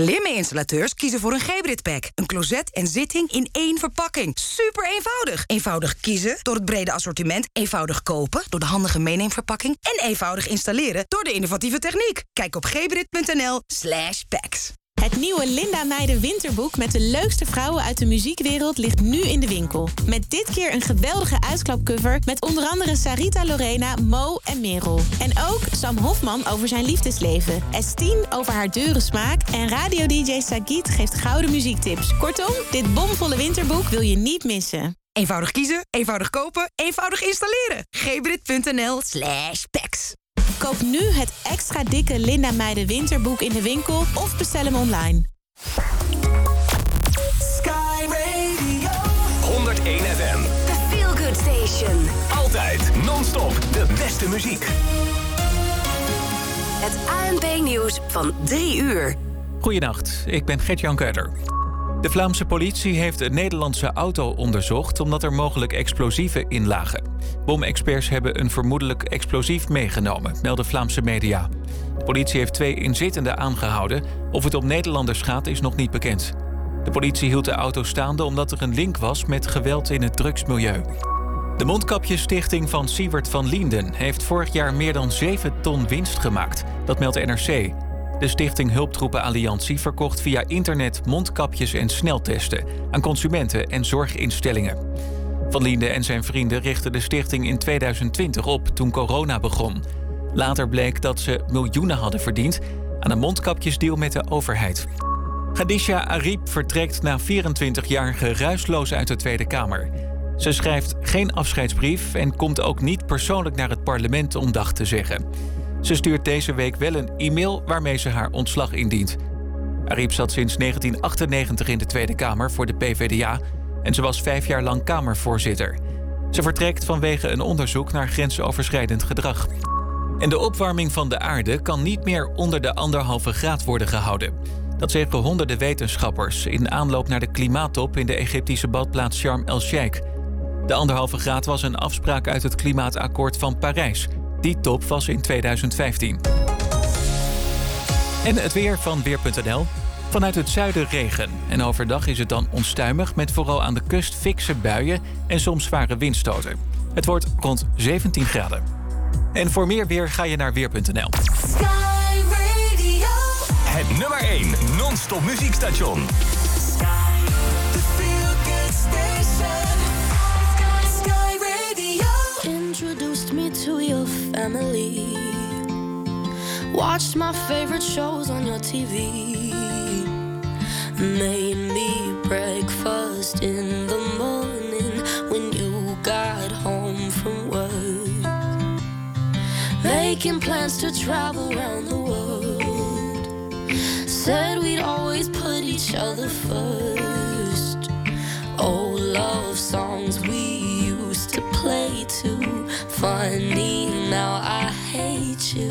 Speaker 35: Slimme installateurs kiezen voor een Gebrit Pack. Een closet en zitting in één verpakking. Super eenvoudig. Eenvoudig kiezen door het brede assortiment. Eenvoudig kopen door de handige meeneemverpakking. En eenvoudig installeren door de innovatieve techniek. Kijk op gebrit.nl slash packs.
Speaker 36: Het nieuwe Linda Meijden winterboek met de leukste vrouwen uit de muziekwereld ligt nu in de winkel. Met dit keer een geweldige uitklapcover met onder andere Sarita Lorena, Mo en Merel. En ook Sam Hofman over zijn liefdesleven, Estine over haar dure smaak en radio-dj Sagit geeft gouden muziektips. Kortom, dit bomvolle winterboek wil je niet missen.
Speaker 35: Eenvoudig kiezen, eenvoudig kopen, eenvoudig installeren. gebrit.nl slash packs.
Speaker 36: Koop nu het extra dikke Linda Meijden winterboek in de winkel of bestel hem online.
Speaker 28: Sky Radio.
Speaker 6: 101 FM.
Speaker 17: The Feel Good Station.
Speaker 6: Altijd non-stop de beste muziek.
Speaker 17: Het ANP-nieuws van 3 uur.
Speaker 8: Goedenacht, ik ben Gert-Jan Keuler. De Vlaamse politie heeft een Nederlandse auto onderzocht omdat er mogelijk explosieven in lagen. Bomexperts hebben een vermoedelijk explosief meegenomen, melden Vlaamse media. De politie heeft twee inzittenden aangehouden. Of het om Nederlanders gaat is nog niet bekend. De politie hield de auto staande omdat er een link was met geweld in het drugsmilieu. De Mondkapjesstichting van Siewert van Lienden heeft vorig jaar meer dan 7 ton winst gemaakt. Dat meldt NRC. De stichting Hulptroepen Alliantie verkocht via internet mondkapjes en sneltesten aan consumenten en zorginstellingen. Van Liende en zijn vrienden richtten de stichting in 2020 op toen corona begon. Later bleek dat ze miljoenen hadden verdiend aan een mondkapjesdeal met de overheid. Khadija Ariep vertrekt na 24 jaar geruisloos uit de Tweede Kamer. Ze schrijft geen afscheidsbrief en komt ook niet persoonlijk naar het parlement om dag te zeggen. Ze stuurt deze week wel een e-mail waarmee ze haar ontslag indient. Ariep zat sinds 1998 in de Tweede Kamer voor de PvdA en ze was vijf jaar lang Kamervoorzitter. Ze vertrekt vanwege een onderzoek naar grensoverschrijdend gedrag. En de opwarming van de aarde kan niet meer onder de anderhalve graad worden gehouden. Dat zeggen honderden wetenschappers in aanloop naar de klimaattop in de Egyptische badplaats Sharm el-Sheikh. De anderhalve graad was een afspraak uit het klimaatakkoord van Parijs. Die top was in 2015. En het weer van Weer.nl. Vanuit het zuiden regen. En overdag is het dan onstuimig met vooral aan de kust fikse buien en soms zware windstoten. Het wordt rond 17 graden. En voor meer weer ga je naar Weer.nl.
Speaker 28: Sky Radio.
Speaker 6: Het nummer 1 non-stop muziekstation.
Speaker 28: The Feel Good Station.
Speaker 37: Family. Watched my favorite shows on your TV. Made me breakfast in the morning when you got home from work. Making plans to travel around the world. Said we'd always put each other first. Old love songs we used to play too. Funny, now I hate you.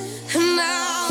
Speaker 37: Now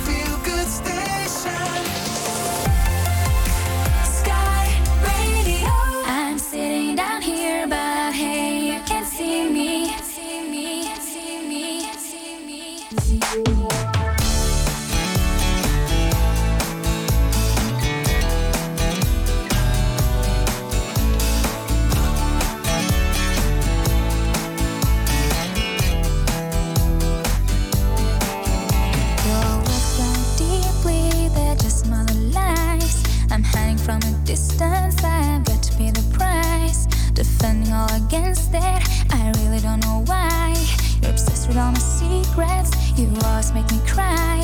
Speaker 16: All against it, I really don't know why. You're obsessed with all my secrets, you always make me cry.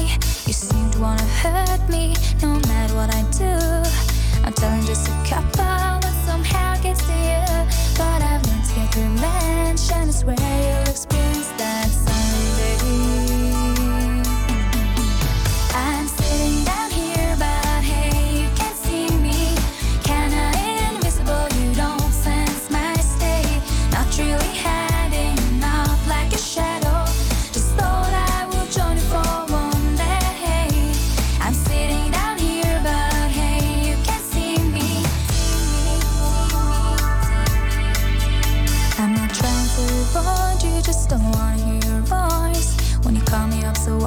Speaker 16: You seem to wanna hurt me, no matter what I do. I'm telling just a couple, but somehow it gets to you. But I've learned to get revenge, and I swear you'll experience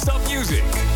Speaker 6: Non-stop music.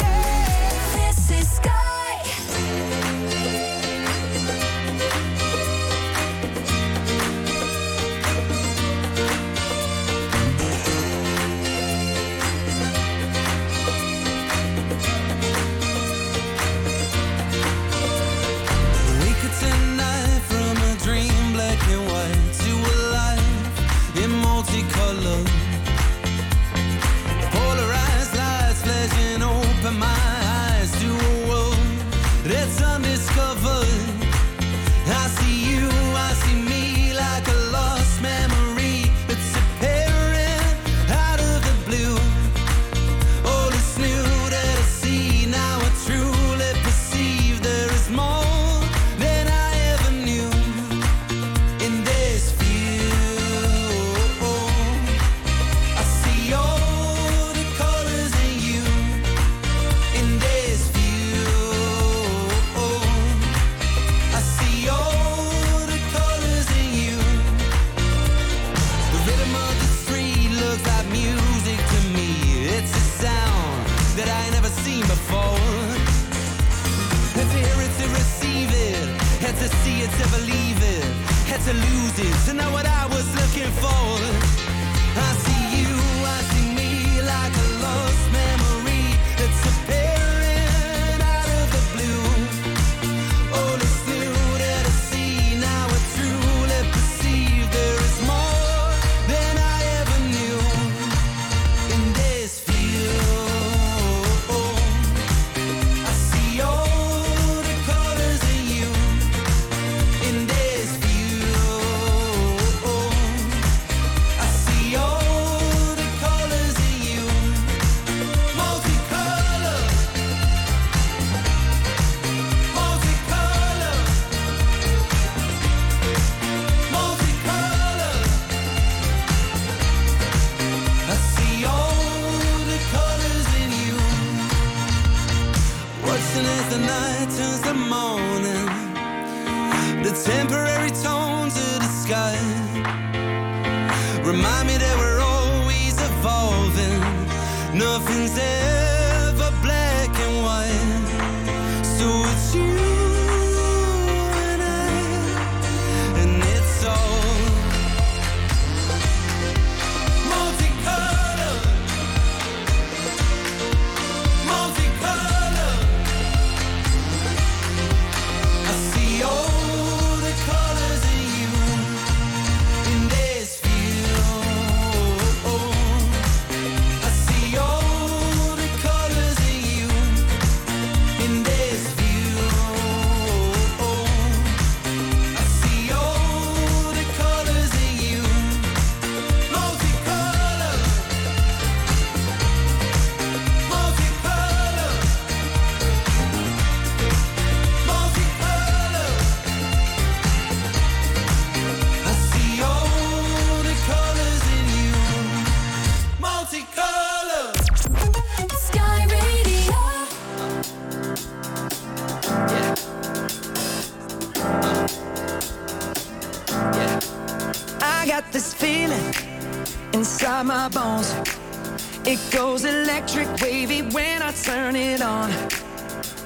Speaker 38: It
Speaker 39: goes electric wavy when I turn it on.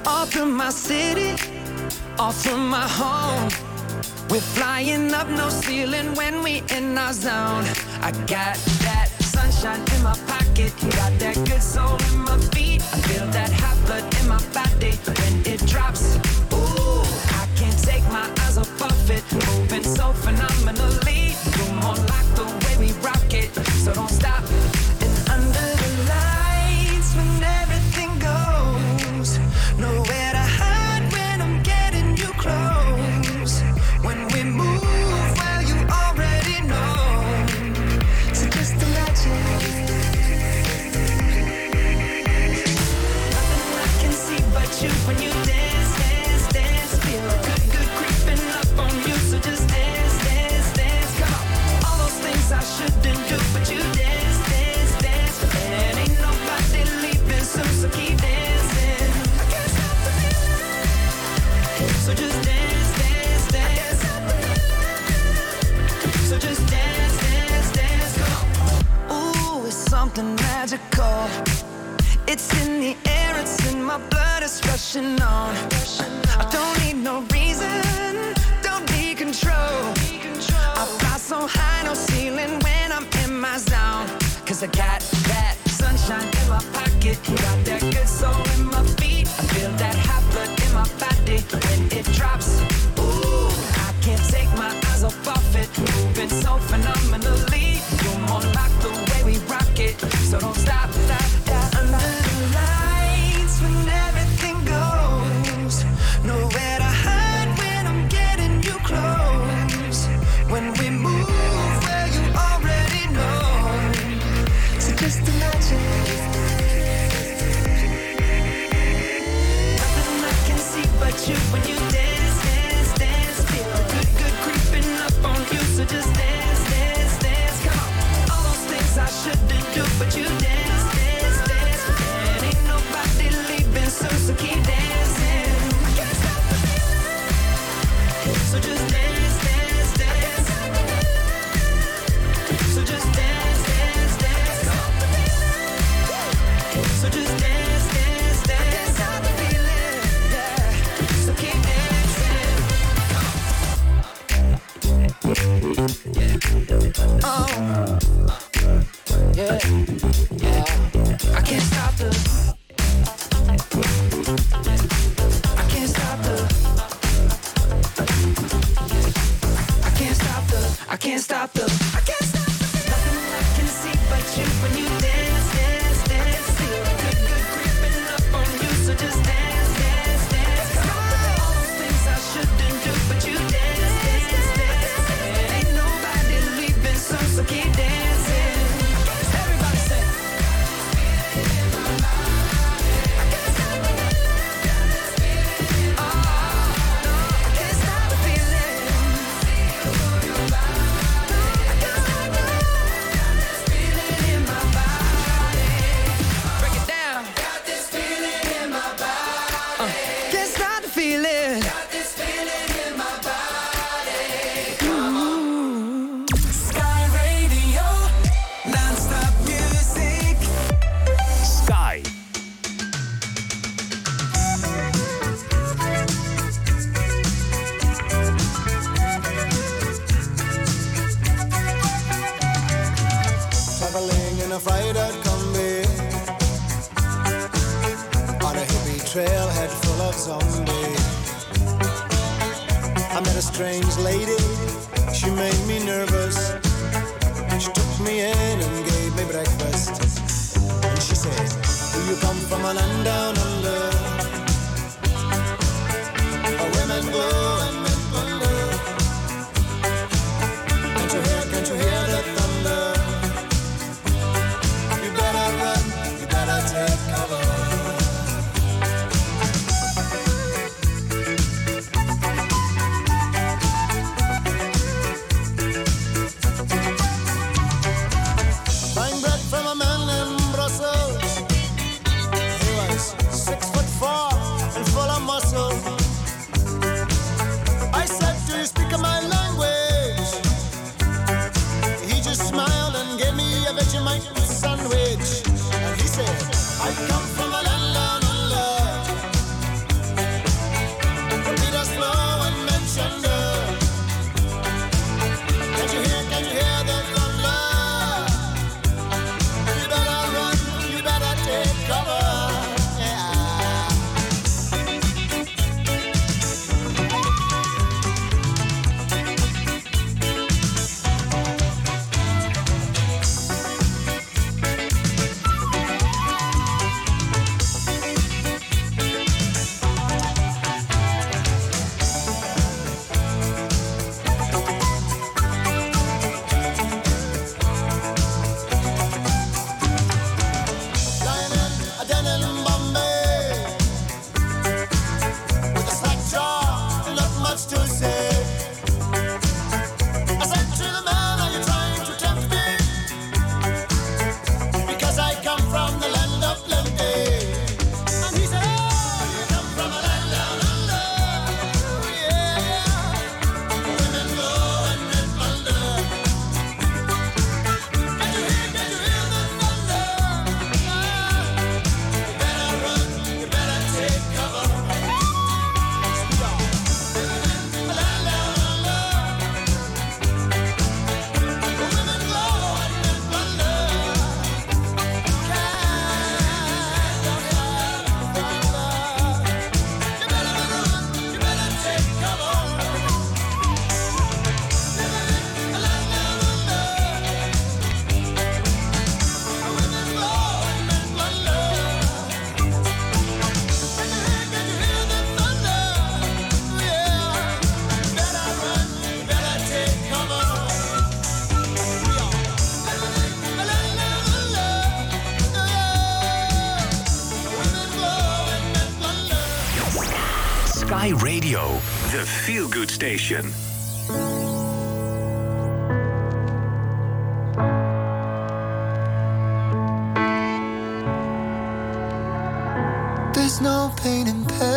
Speaker 39: All through my city, all through my home. We're flying up no ceiling when we in our zone. I got that sunshine in my pocket, got that good soul in my feet. I feel that feel
Speaker 6: station.
Speaker 30: There's no pain in paradise,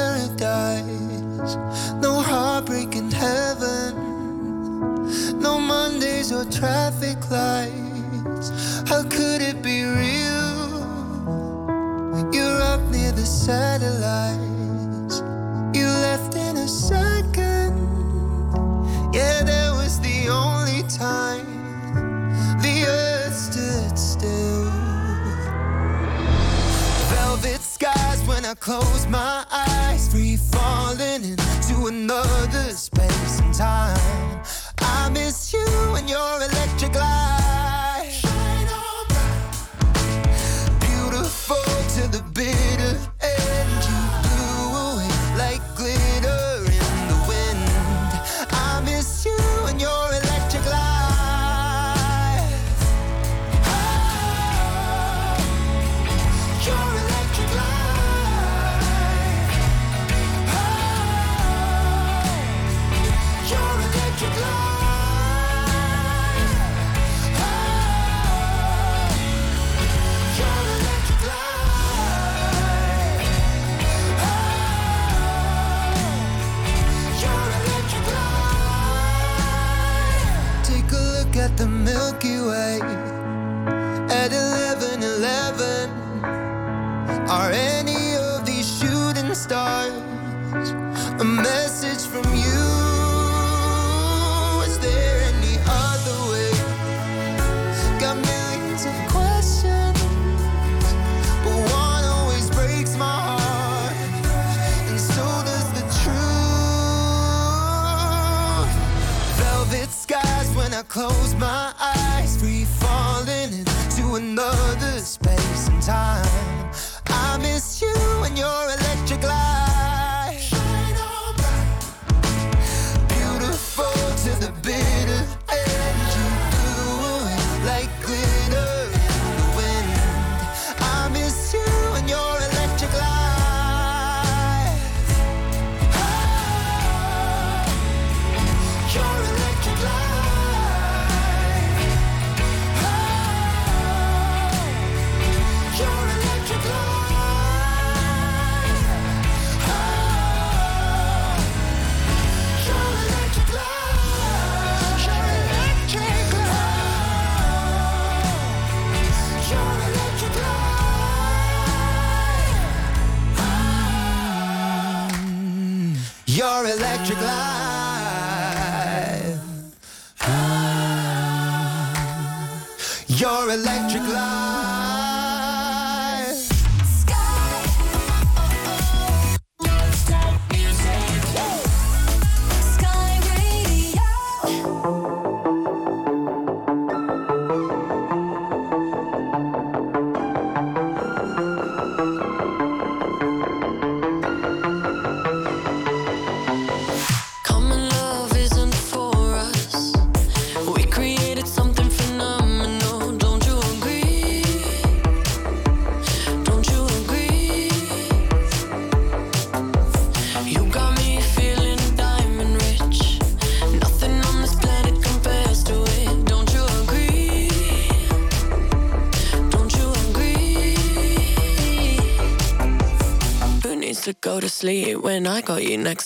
Speaker 14: next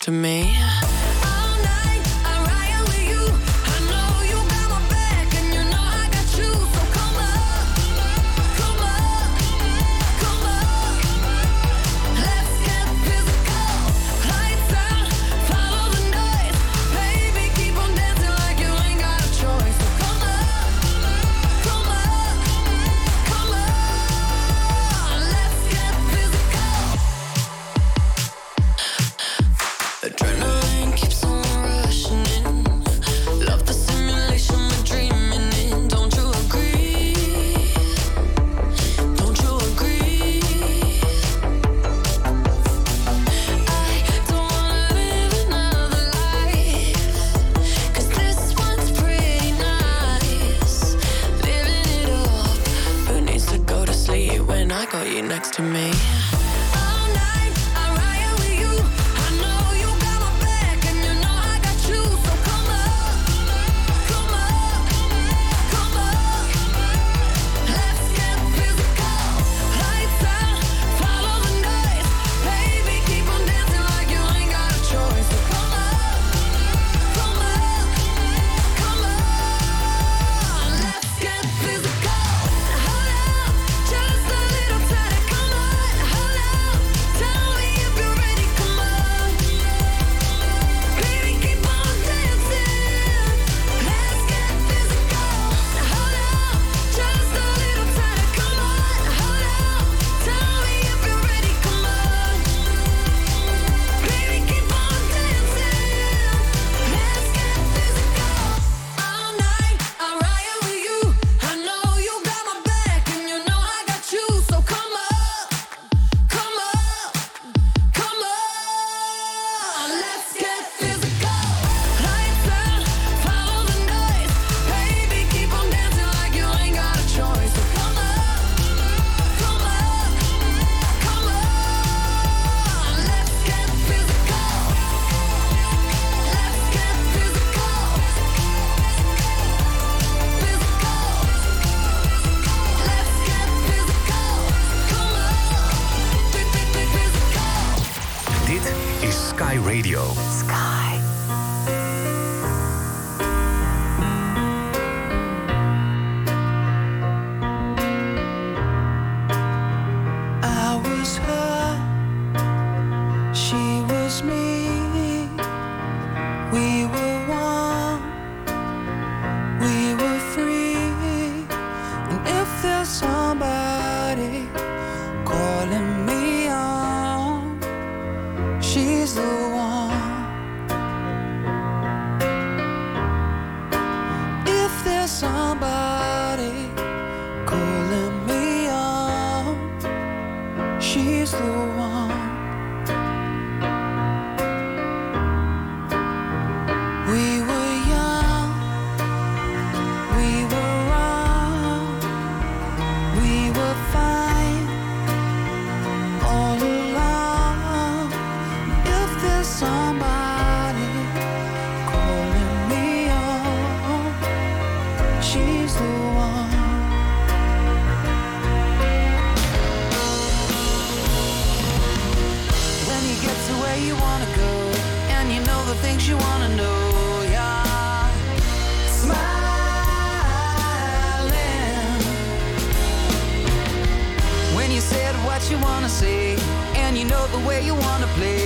Speaker 14: the
Speaker 7: way you wanna play.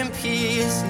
Speaker 30: in peace.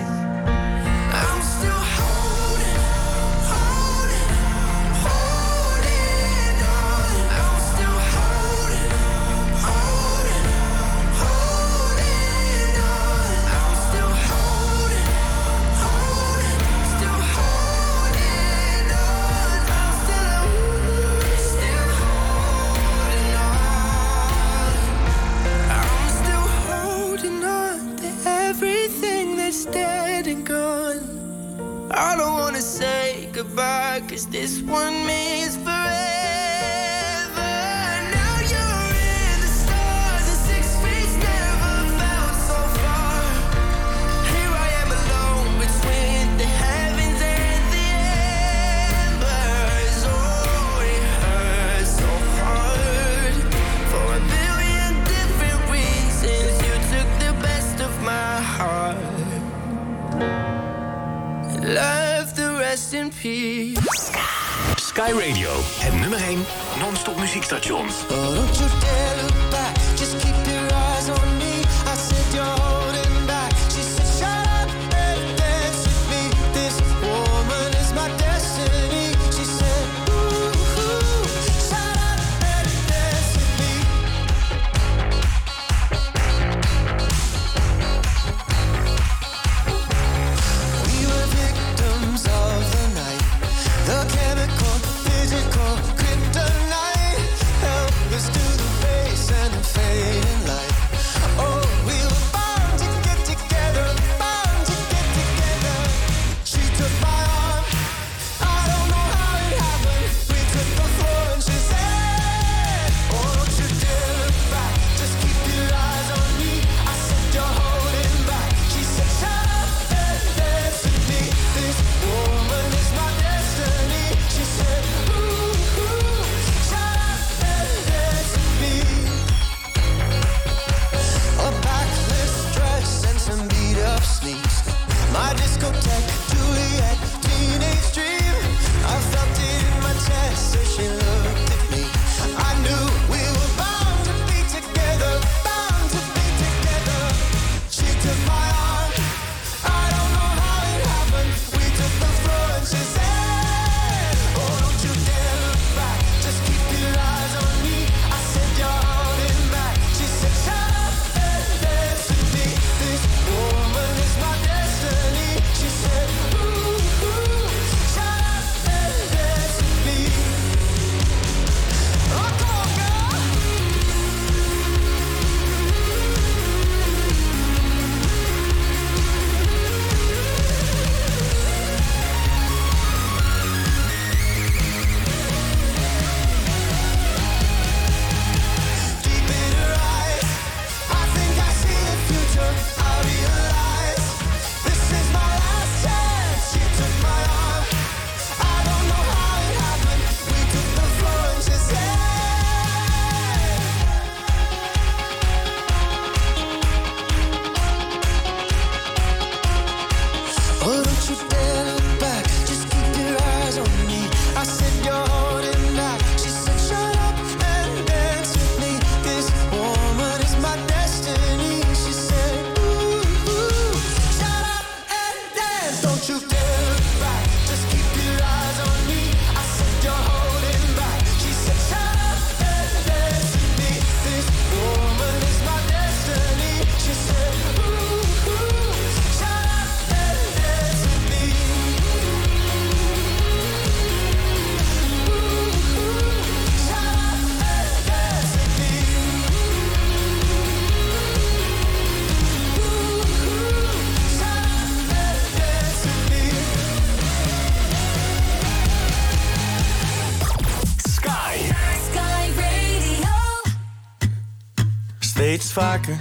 Speaker 40: vaker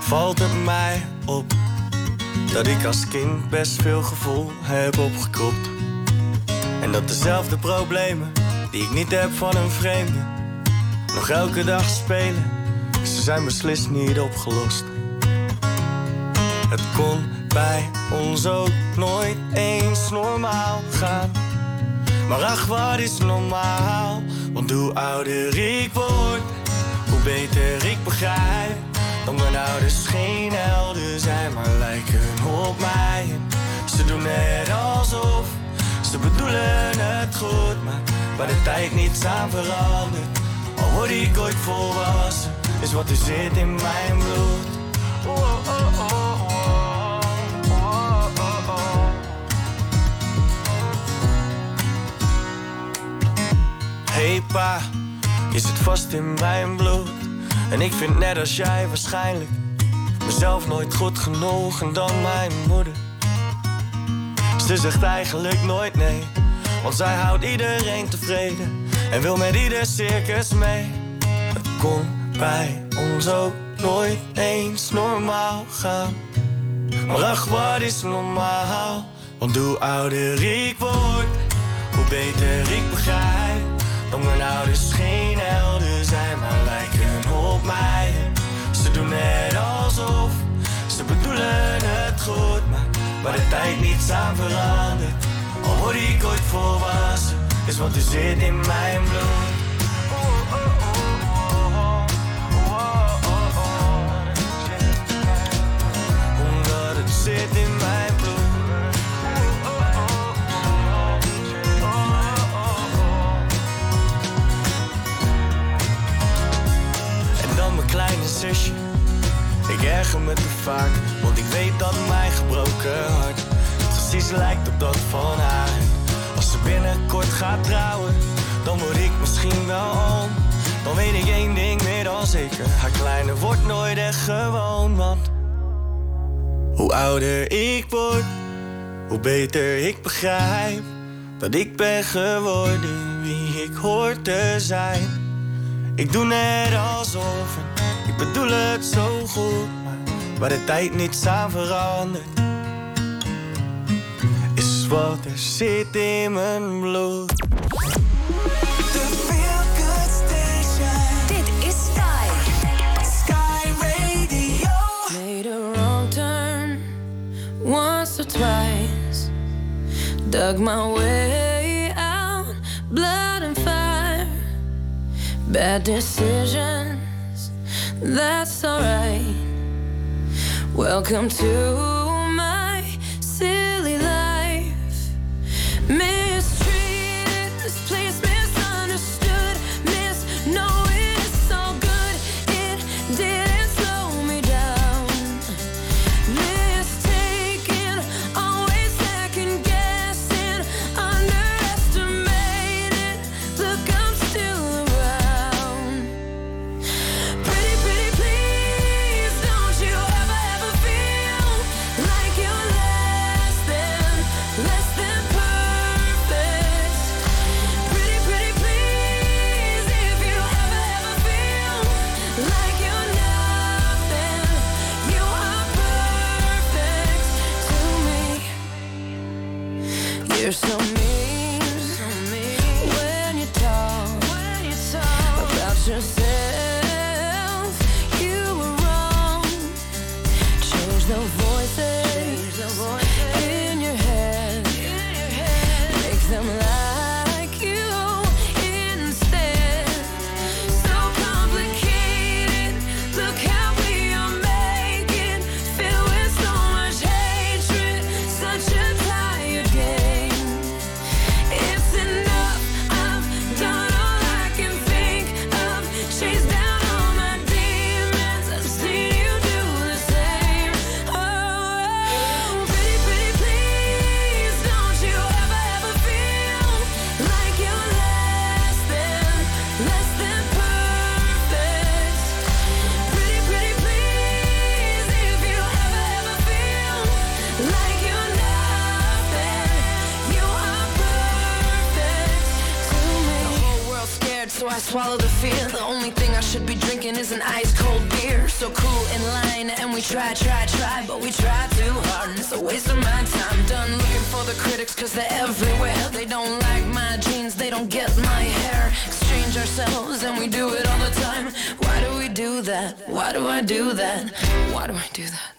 Speaker 40: valt het mij op dat ik als kind best veel gevoel heb opgekropt. En dat dezelfde problemen die ik niet heb van een vreemde nog elke dag spelen. Ze zijn beslist niet opgelost. Het kon bij ons ook nooit eens normaal gaan. Maar ach, wat is normaal? Want hoe ouder ik word beter ik begrijp dan mijn ouders geen helden zijn, maar lijken op mij. Ze doen net alsof ze bedoelen het goed, maar waar de tijd niets aan verandert. Al word ik ooit volwassen, is wat er zit in mijn bloed. Oh, oh, oh, hey pa, je zit vast in mijn bloed. En ik vind net als jij waarschijnlijk mezelf nooit goed genoeg en dan mijn moeder. Ze zegt eigenlijk nooit nee, want zij houdt iedereen tevreden en wil met ieder circus mee. Het kon bij ons ook nooit eens normaal gaan. Maar ach, wat is normaal? Want hoe ouder ik word, hoe beter ik begrijp. Dat mijn ouders geen helden zijn, maar lijken Ze doen net alsof ze bedoelen het goed, maar waar de tijd niets aan verandert. Al word ik ooit volwassen, is wat er zit in mijn bloed. Ik erger me te vaak, want ik weet dat mijn gebroken hart precies lijkt op dat van haar. Als ze binnenkort gaat trouwen, dan word ik misschien wel om. Dan weet ik één ding meer dan zeker: haar kleine wordt nooit echt gewoon. Want hoe ouder ik word, hoe beter ik begrijp dat ik ben geworden wie ik hoor te zijn. Ik doe net alsof bedoel het zo goed, maar waar de tijd niets aan verandert, is wat er zit in mijn bloed.
Speaker 17: Dit is Sky.
Speaker 28: Sky Radio.
Speaker 37: Made a wrong turn once or twice. Dug my way out, blood and fire. Bad decisions, that's alright. Welcome to my silly life. Mistreated, I? Why do I do that?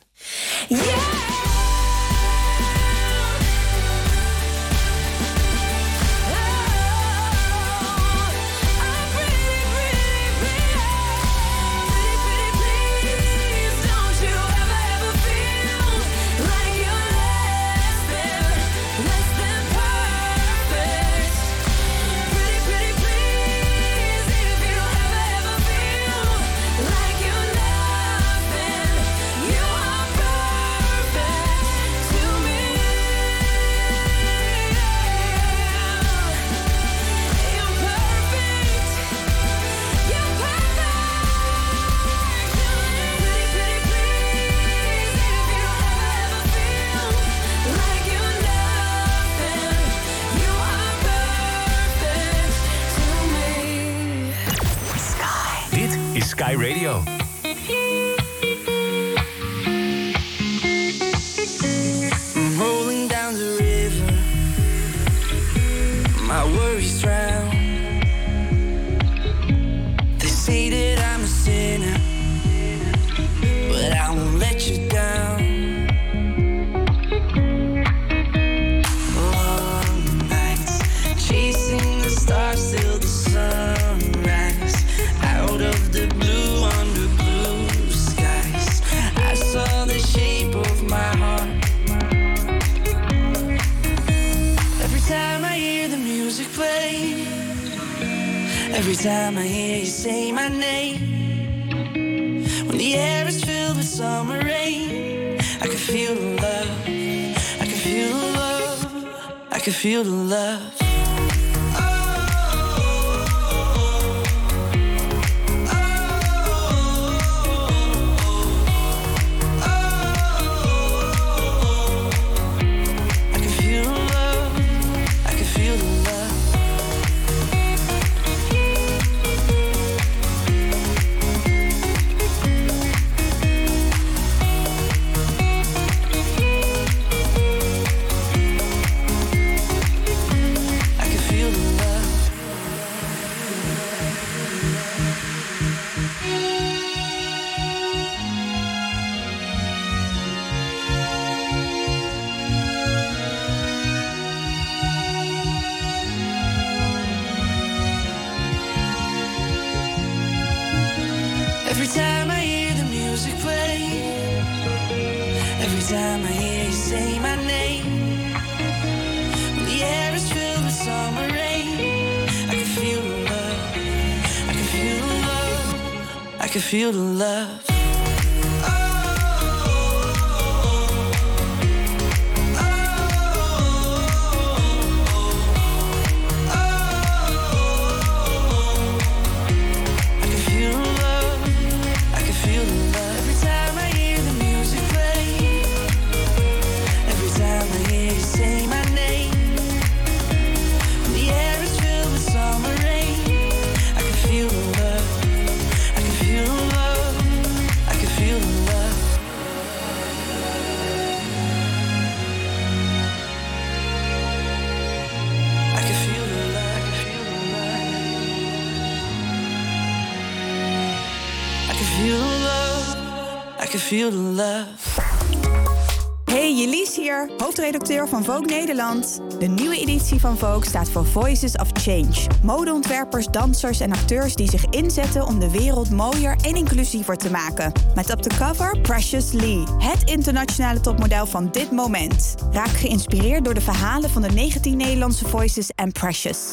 Speaker 41: Hoofdredacteur van Vogue Nederland. De nieuwe editie van Vogue staat voor Voices of Change. Modeontwerpers, dansers en acteurs die zich inzetten om de wereld mooier en inclusiever te maken. Met op de cover Precious Lee, het internationale topmodel van dit moment. Raak geïnspireerd door de verhalen van de 19 Nederlandse Voices en Precious.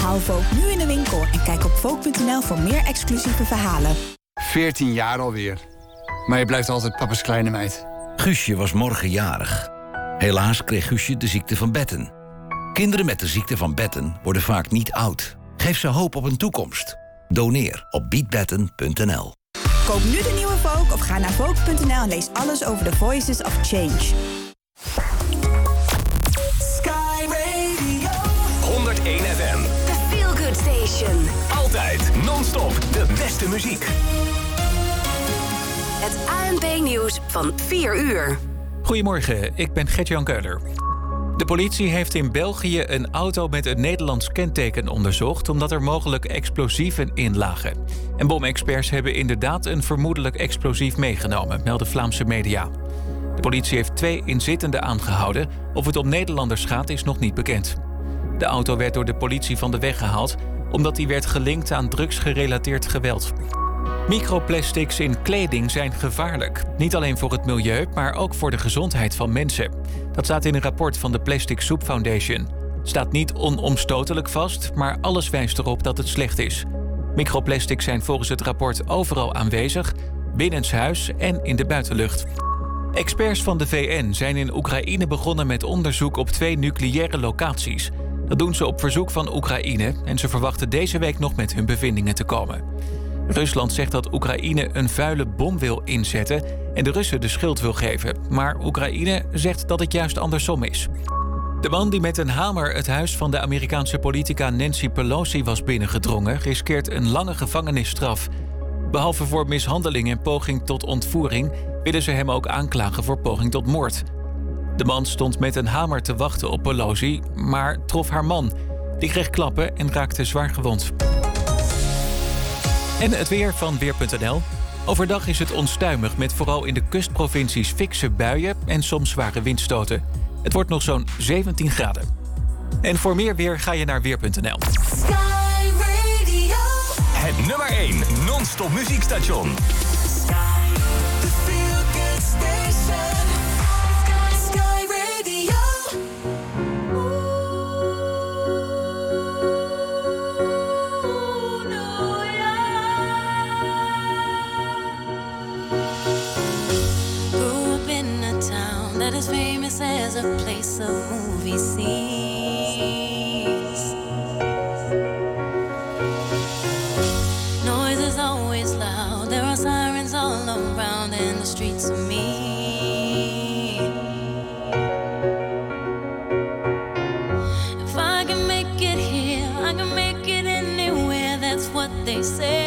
Speaker 41: Haal Vogue nu in de winkel en kijk op Vogue.nl voor meer exclusieve verhalen.
Speaker 42: 14 jaar alweer. Maar je blijft altijd papa's kleine meid.
Speaker 43: Guusje was morgen jarig. Helaas kreeg Guusje de ziekte van Betten. Kinderen met de ziekte van Betten worden vaak niet oud. Geef ze hoop op een toekomst. Doneer op beatbetten.nl.
Speaker 41: Koop nu de nieuwe Vogue of ga naar Vogue.nl en lees alles over de Voices of Change.
Speaker 28: Sky Radio.
Speaker 6: 101 FM.
Speaker 17: The Feel Good Station.
Speaker 6: Altijd non-stop de beste muziek.
Speaker 17: Het ANP-nieuws van 4 uur.
Speaker 8: Goedemorgen, ik ben Gert-Jan Keuler. De politie heeft in België een auto met een Nederlands kenteken onderzocht... omdat er mogelijk explosieven in lagen. En bomexperts hebben inderdaad een vermoedelijk explosief meegenomen... melden Vlaamse media. De politie heeft twee inzittenden aangehouden. Of het om Nederlanders gaat, is nog niet bekend. De auto werd door de politie van de weg gehaald... omdat die werd gelinkt aan drugsgerelateerd geweld. Microplastics in kleding zijn gevaarlijk. Niet alleen voor het milieu, maar ook voor de gezondheid van mensen. Dat staat in een rapport van de Plastic Soup Foundation. Staat niet onomstotelijk vast, maar alles wijst erop dat het slecht is. Microplastics zijn volgens het rapport overal aanwezig, binnenshuis en in de buitenlucht. Experts van de VN zijn in Oekraïne begonnen met onderzoek op twee nucleaire locaties. Dat doen ze op verzoek van Oekraïne en ze verwachten deze week nog met hun bevindingen te komen. Rusland zegt dat Oekraïne een vuile bom wil inzetten en de Russen de schuld wil geven. Maar Oekraïne zegt dat het juist andersom is. De man die met een hamer het huis van de Amerikaanse politica Nancy Pelosi was binnengedrongen, riskeert een lange gevangenisstraf. Behalve voor mishandeling en poging tot ontvoering willen ze hem ook aanklagen voor poging tot moord. De man stond met een hamer te wachten op Pelosi, maar trof haar man. Die kreeg klappen en raakte zwaar gewond. En het weer van Weer.nl. Overdag is het onstuimig met vooral in de kustprovincies fikse buien en soms zware windstoten. Het wordt nog zo'n 17 graden. En voor meer weer ga je naar Weer.nl.
Speaker 16: Het nummer 1 non-stop muziekstation.
Speaker 44: It's a place of movie scenes. Noise is always loud, there are sirens all around, and the streets are mean. If I can make it here, I can make it anywhere, that's what they say.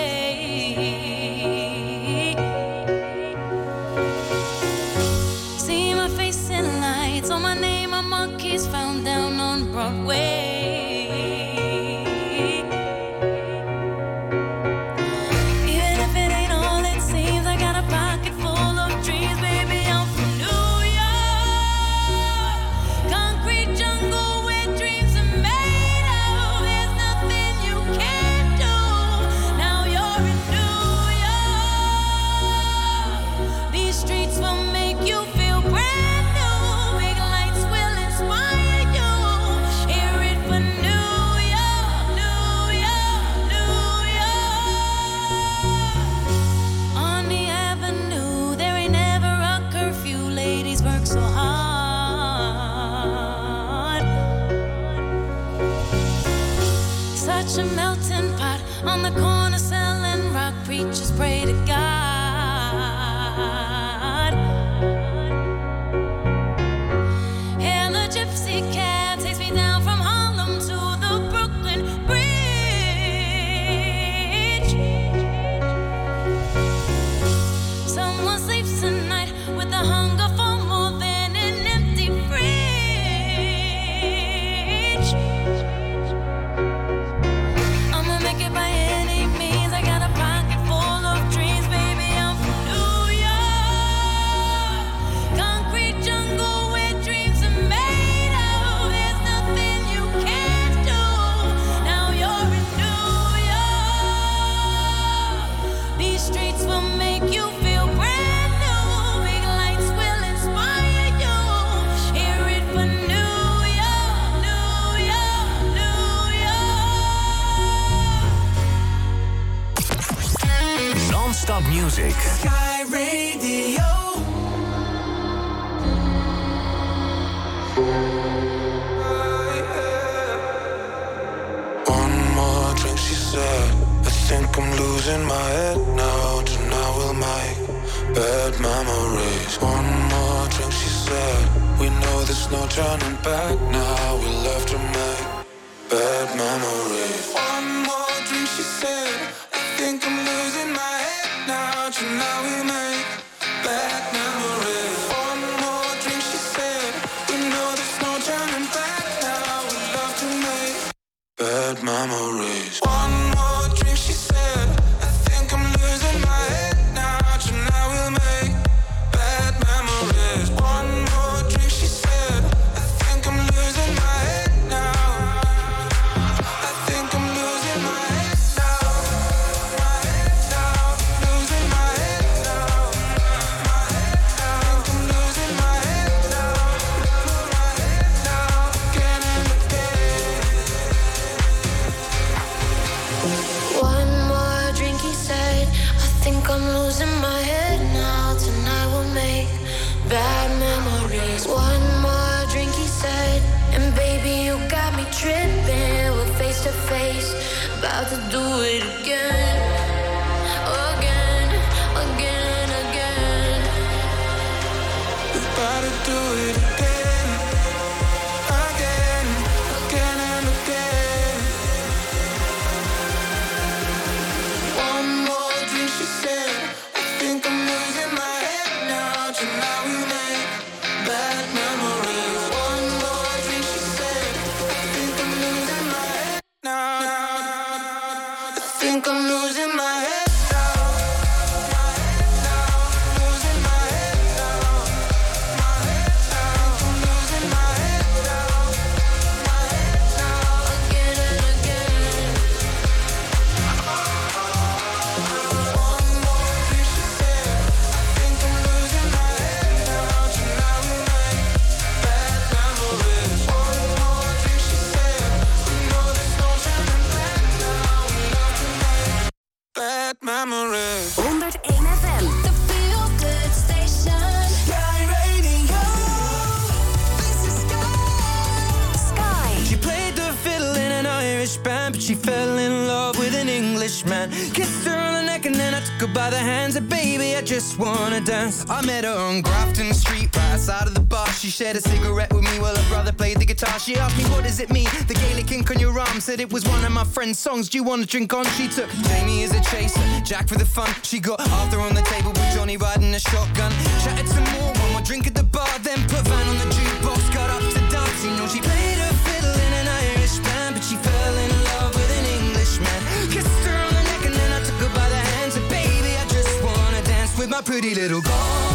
Speaker 45: Said
Speaker 44: it
Speaker 27: was one of my friend's songs. Do you wanna drink on? She took Jamie as a chaser, Jack for the fun. She got Arthur on the table with Johnny riding a shotgun. Chatted some more, one more drink at the bar, then put Van on the jukebox. Got up to dance, you know she played her fiddle in an Irish band, but she fell in love with an Englishman. Kissed her on the neck and then I took her by the hands. And baby, I just wanna dance with my pretty little Galway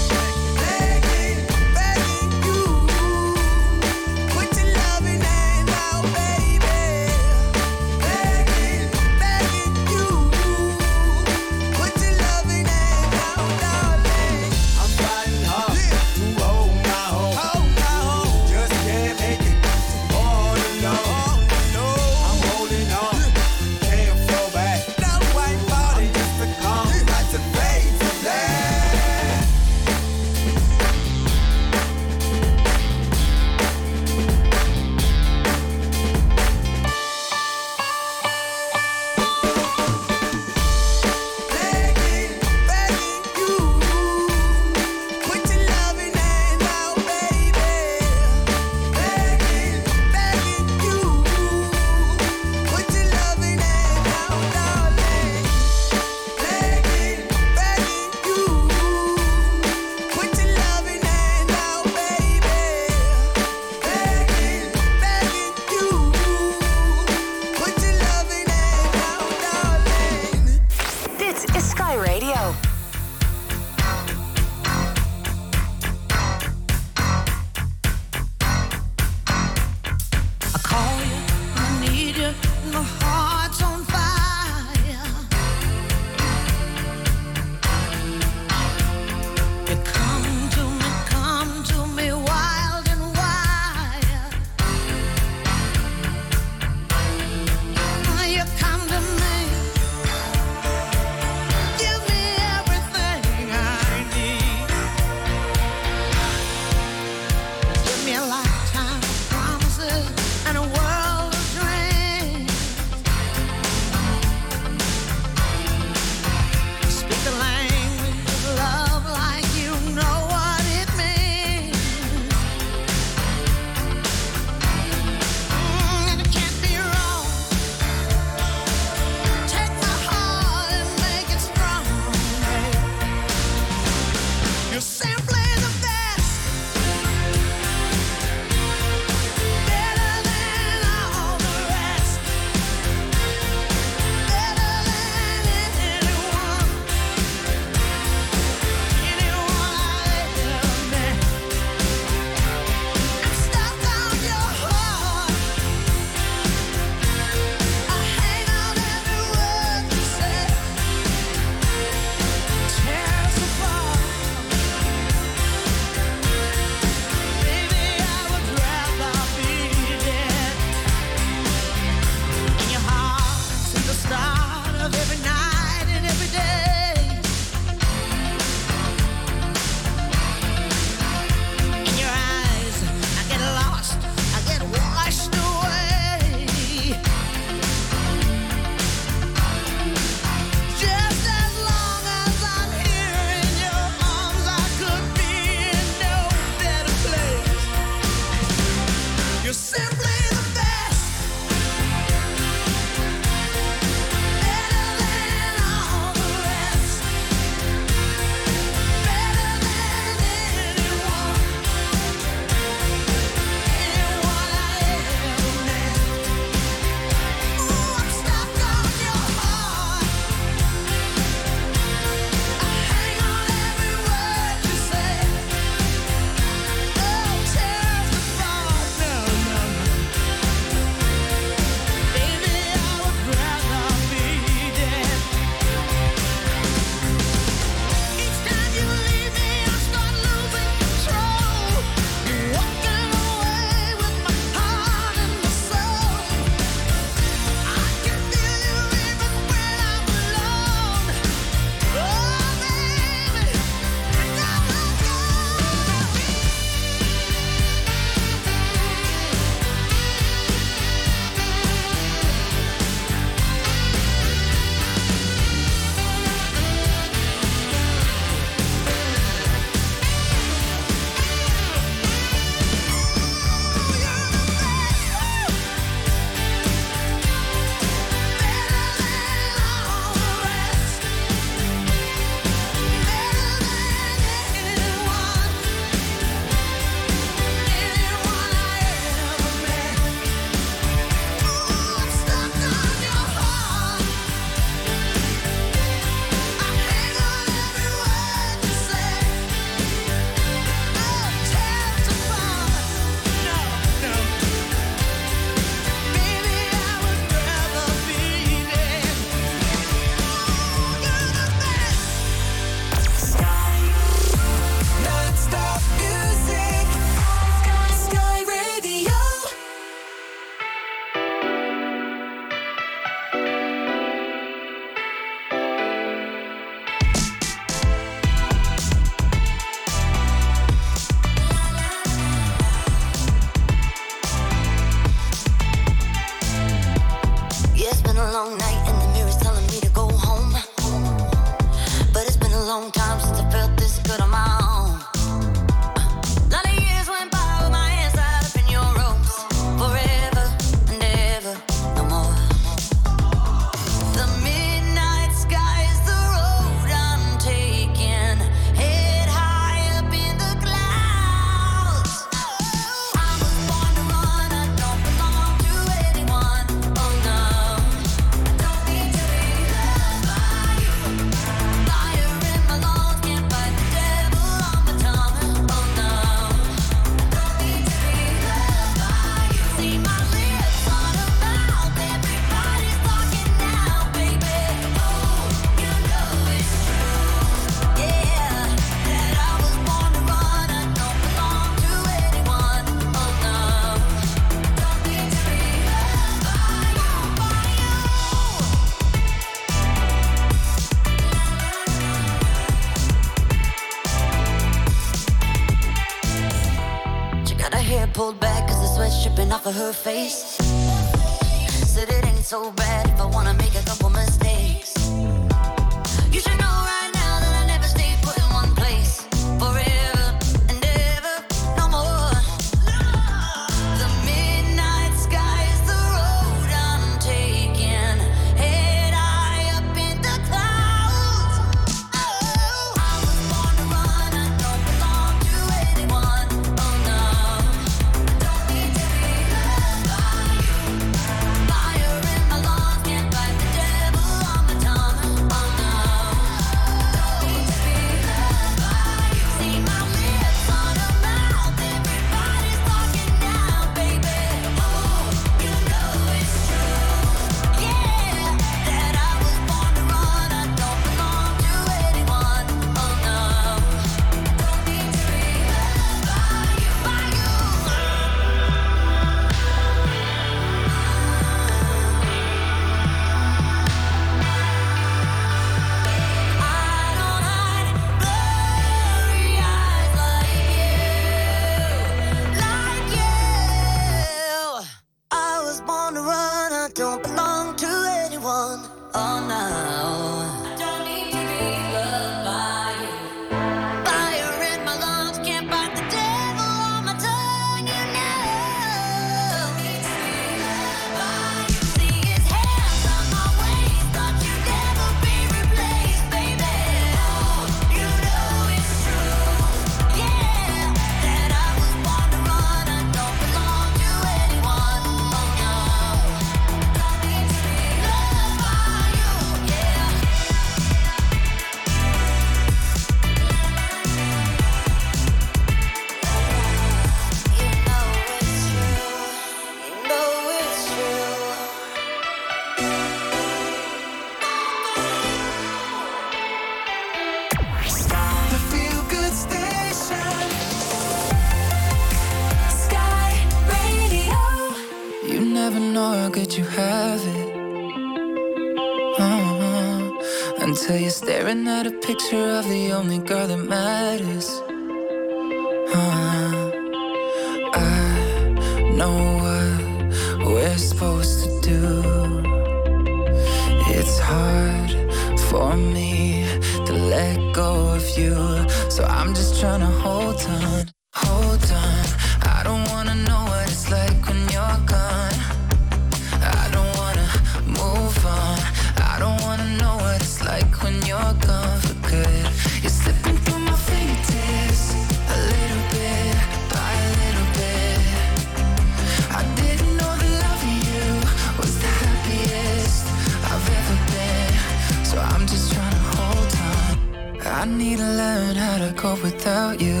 Speaker 13: I
Speaker 46: need to
Speaker 47: learn how to cope without you.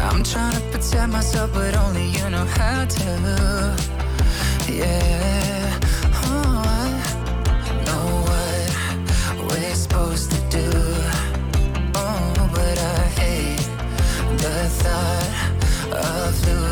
Speaker 47: I'm trying to protect myself, but only you know how to. Yeah. Oh, I know what we're supposed to do. Oh, but I hate the thought of losing.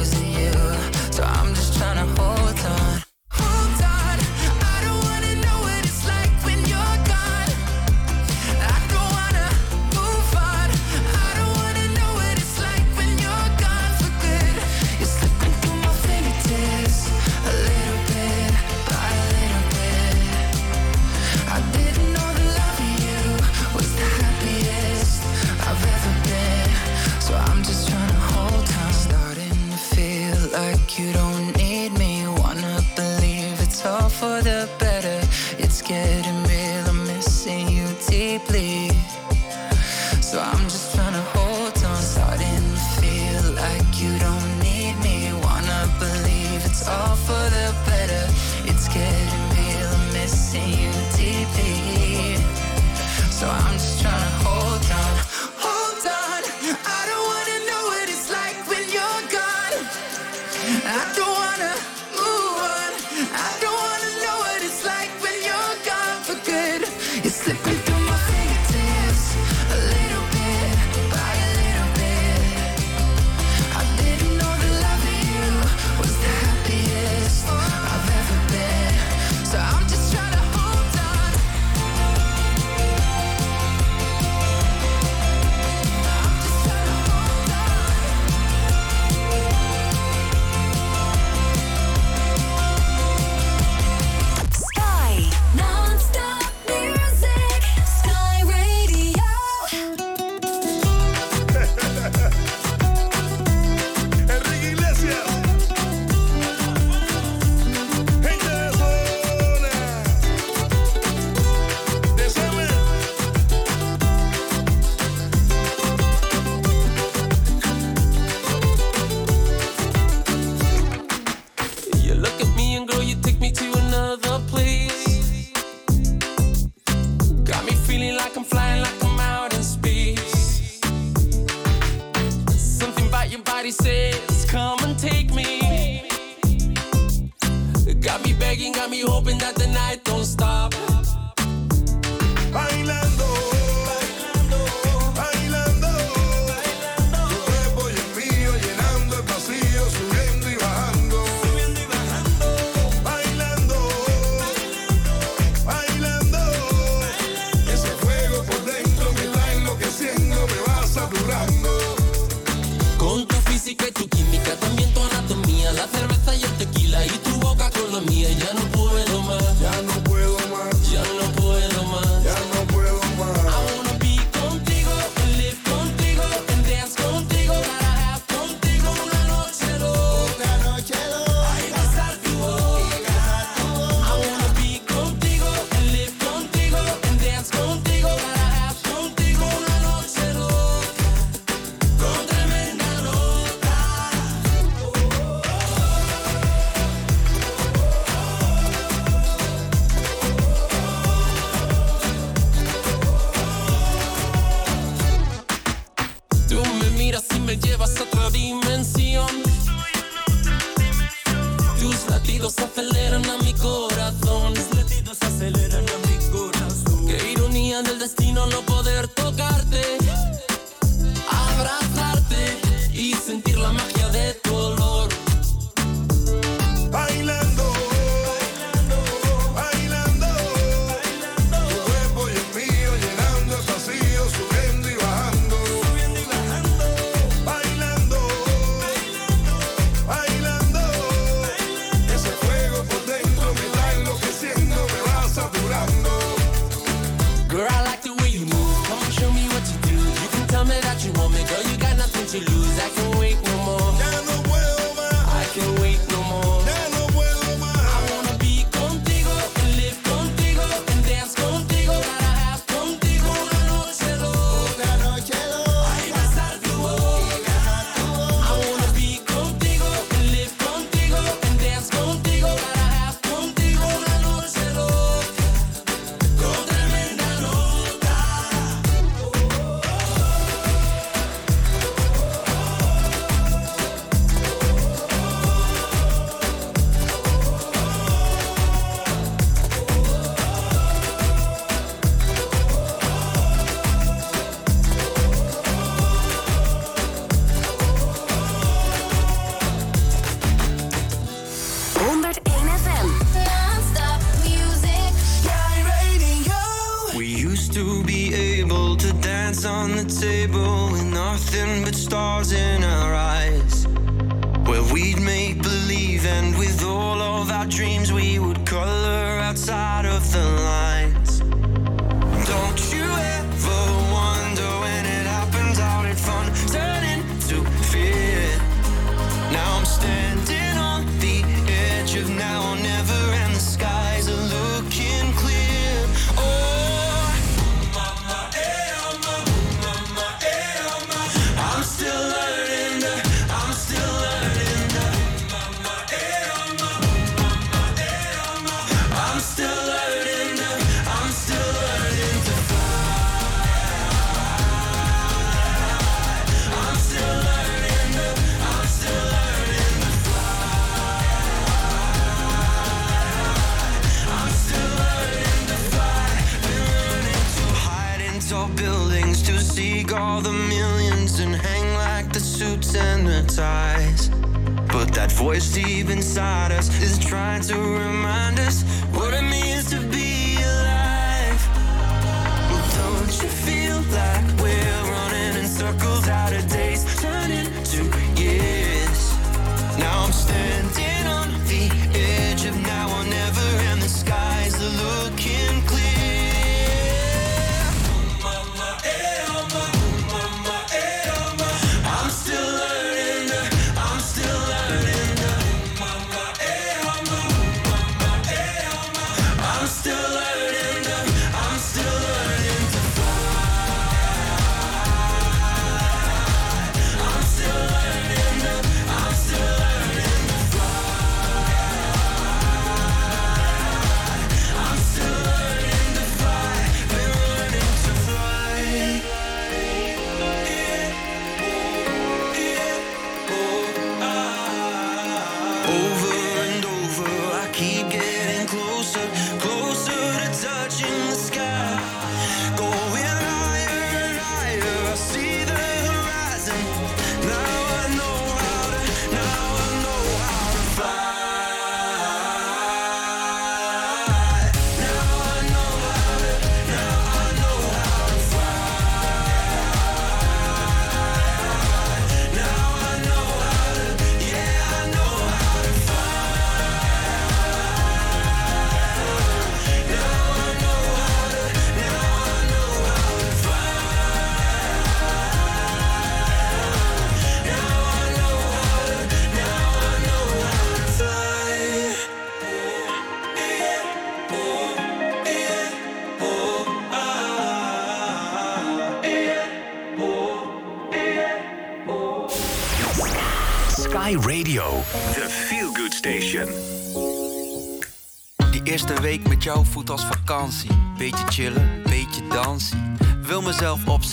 Speaker 48: jouw voet als vakantie. Beetje chillen, beetje dansen. Wil mezelf opzetten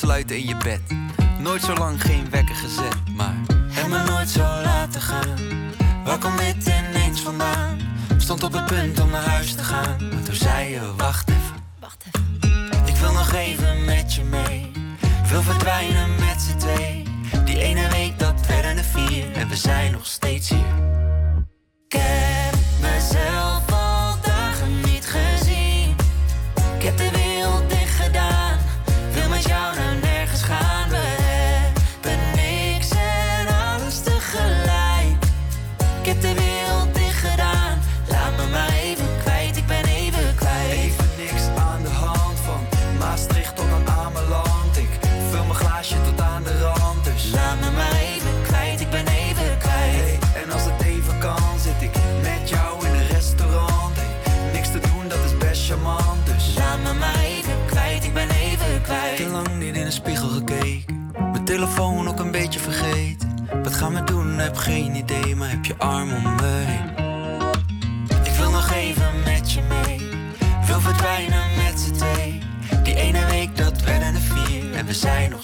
Speaker 48: heb geen idee, maar heb je arm om me heen. Ik wil nog even met je mee, wil verdwijnen met z'n twee. Die ene week dat werden er vier en we zijn nog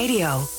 Speaker 28: Radio.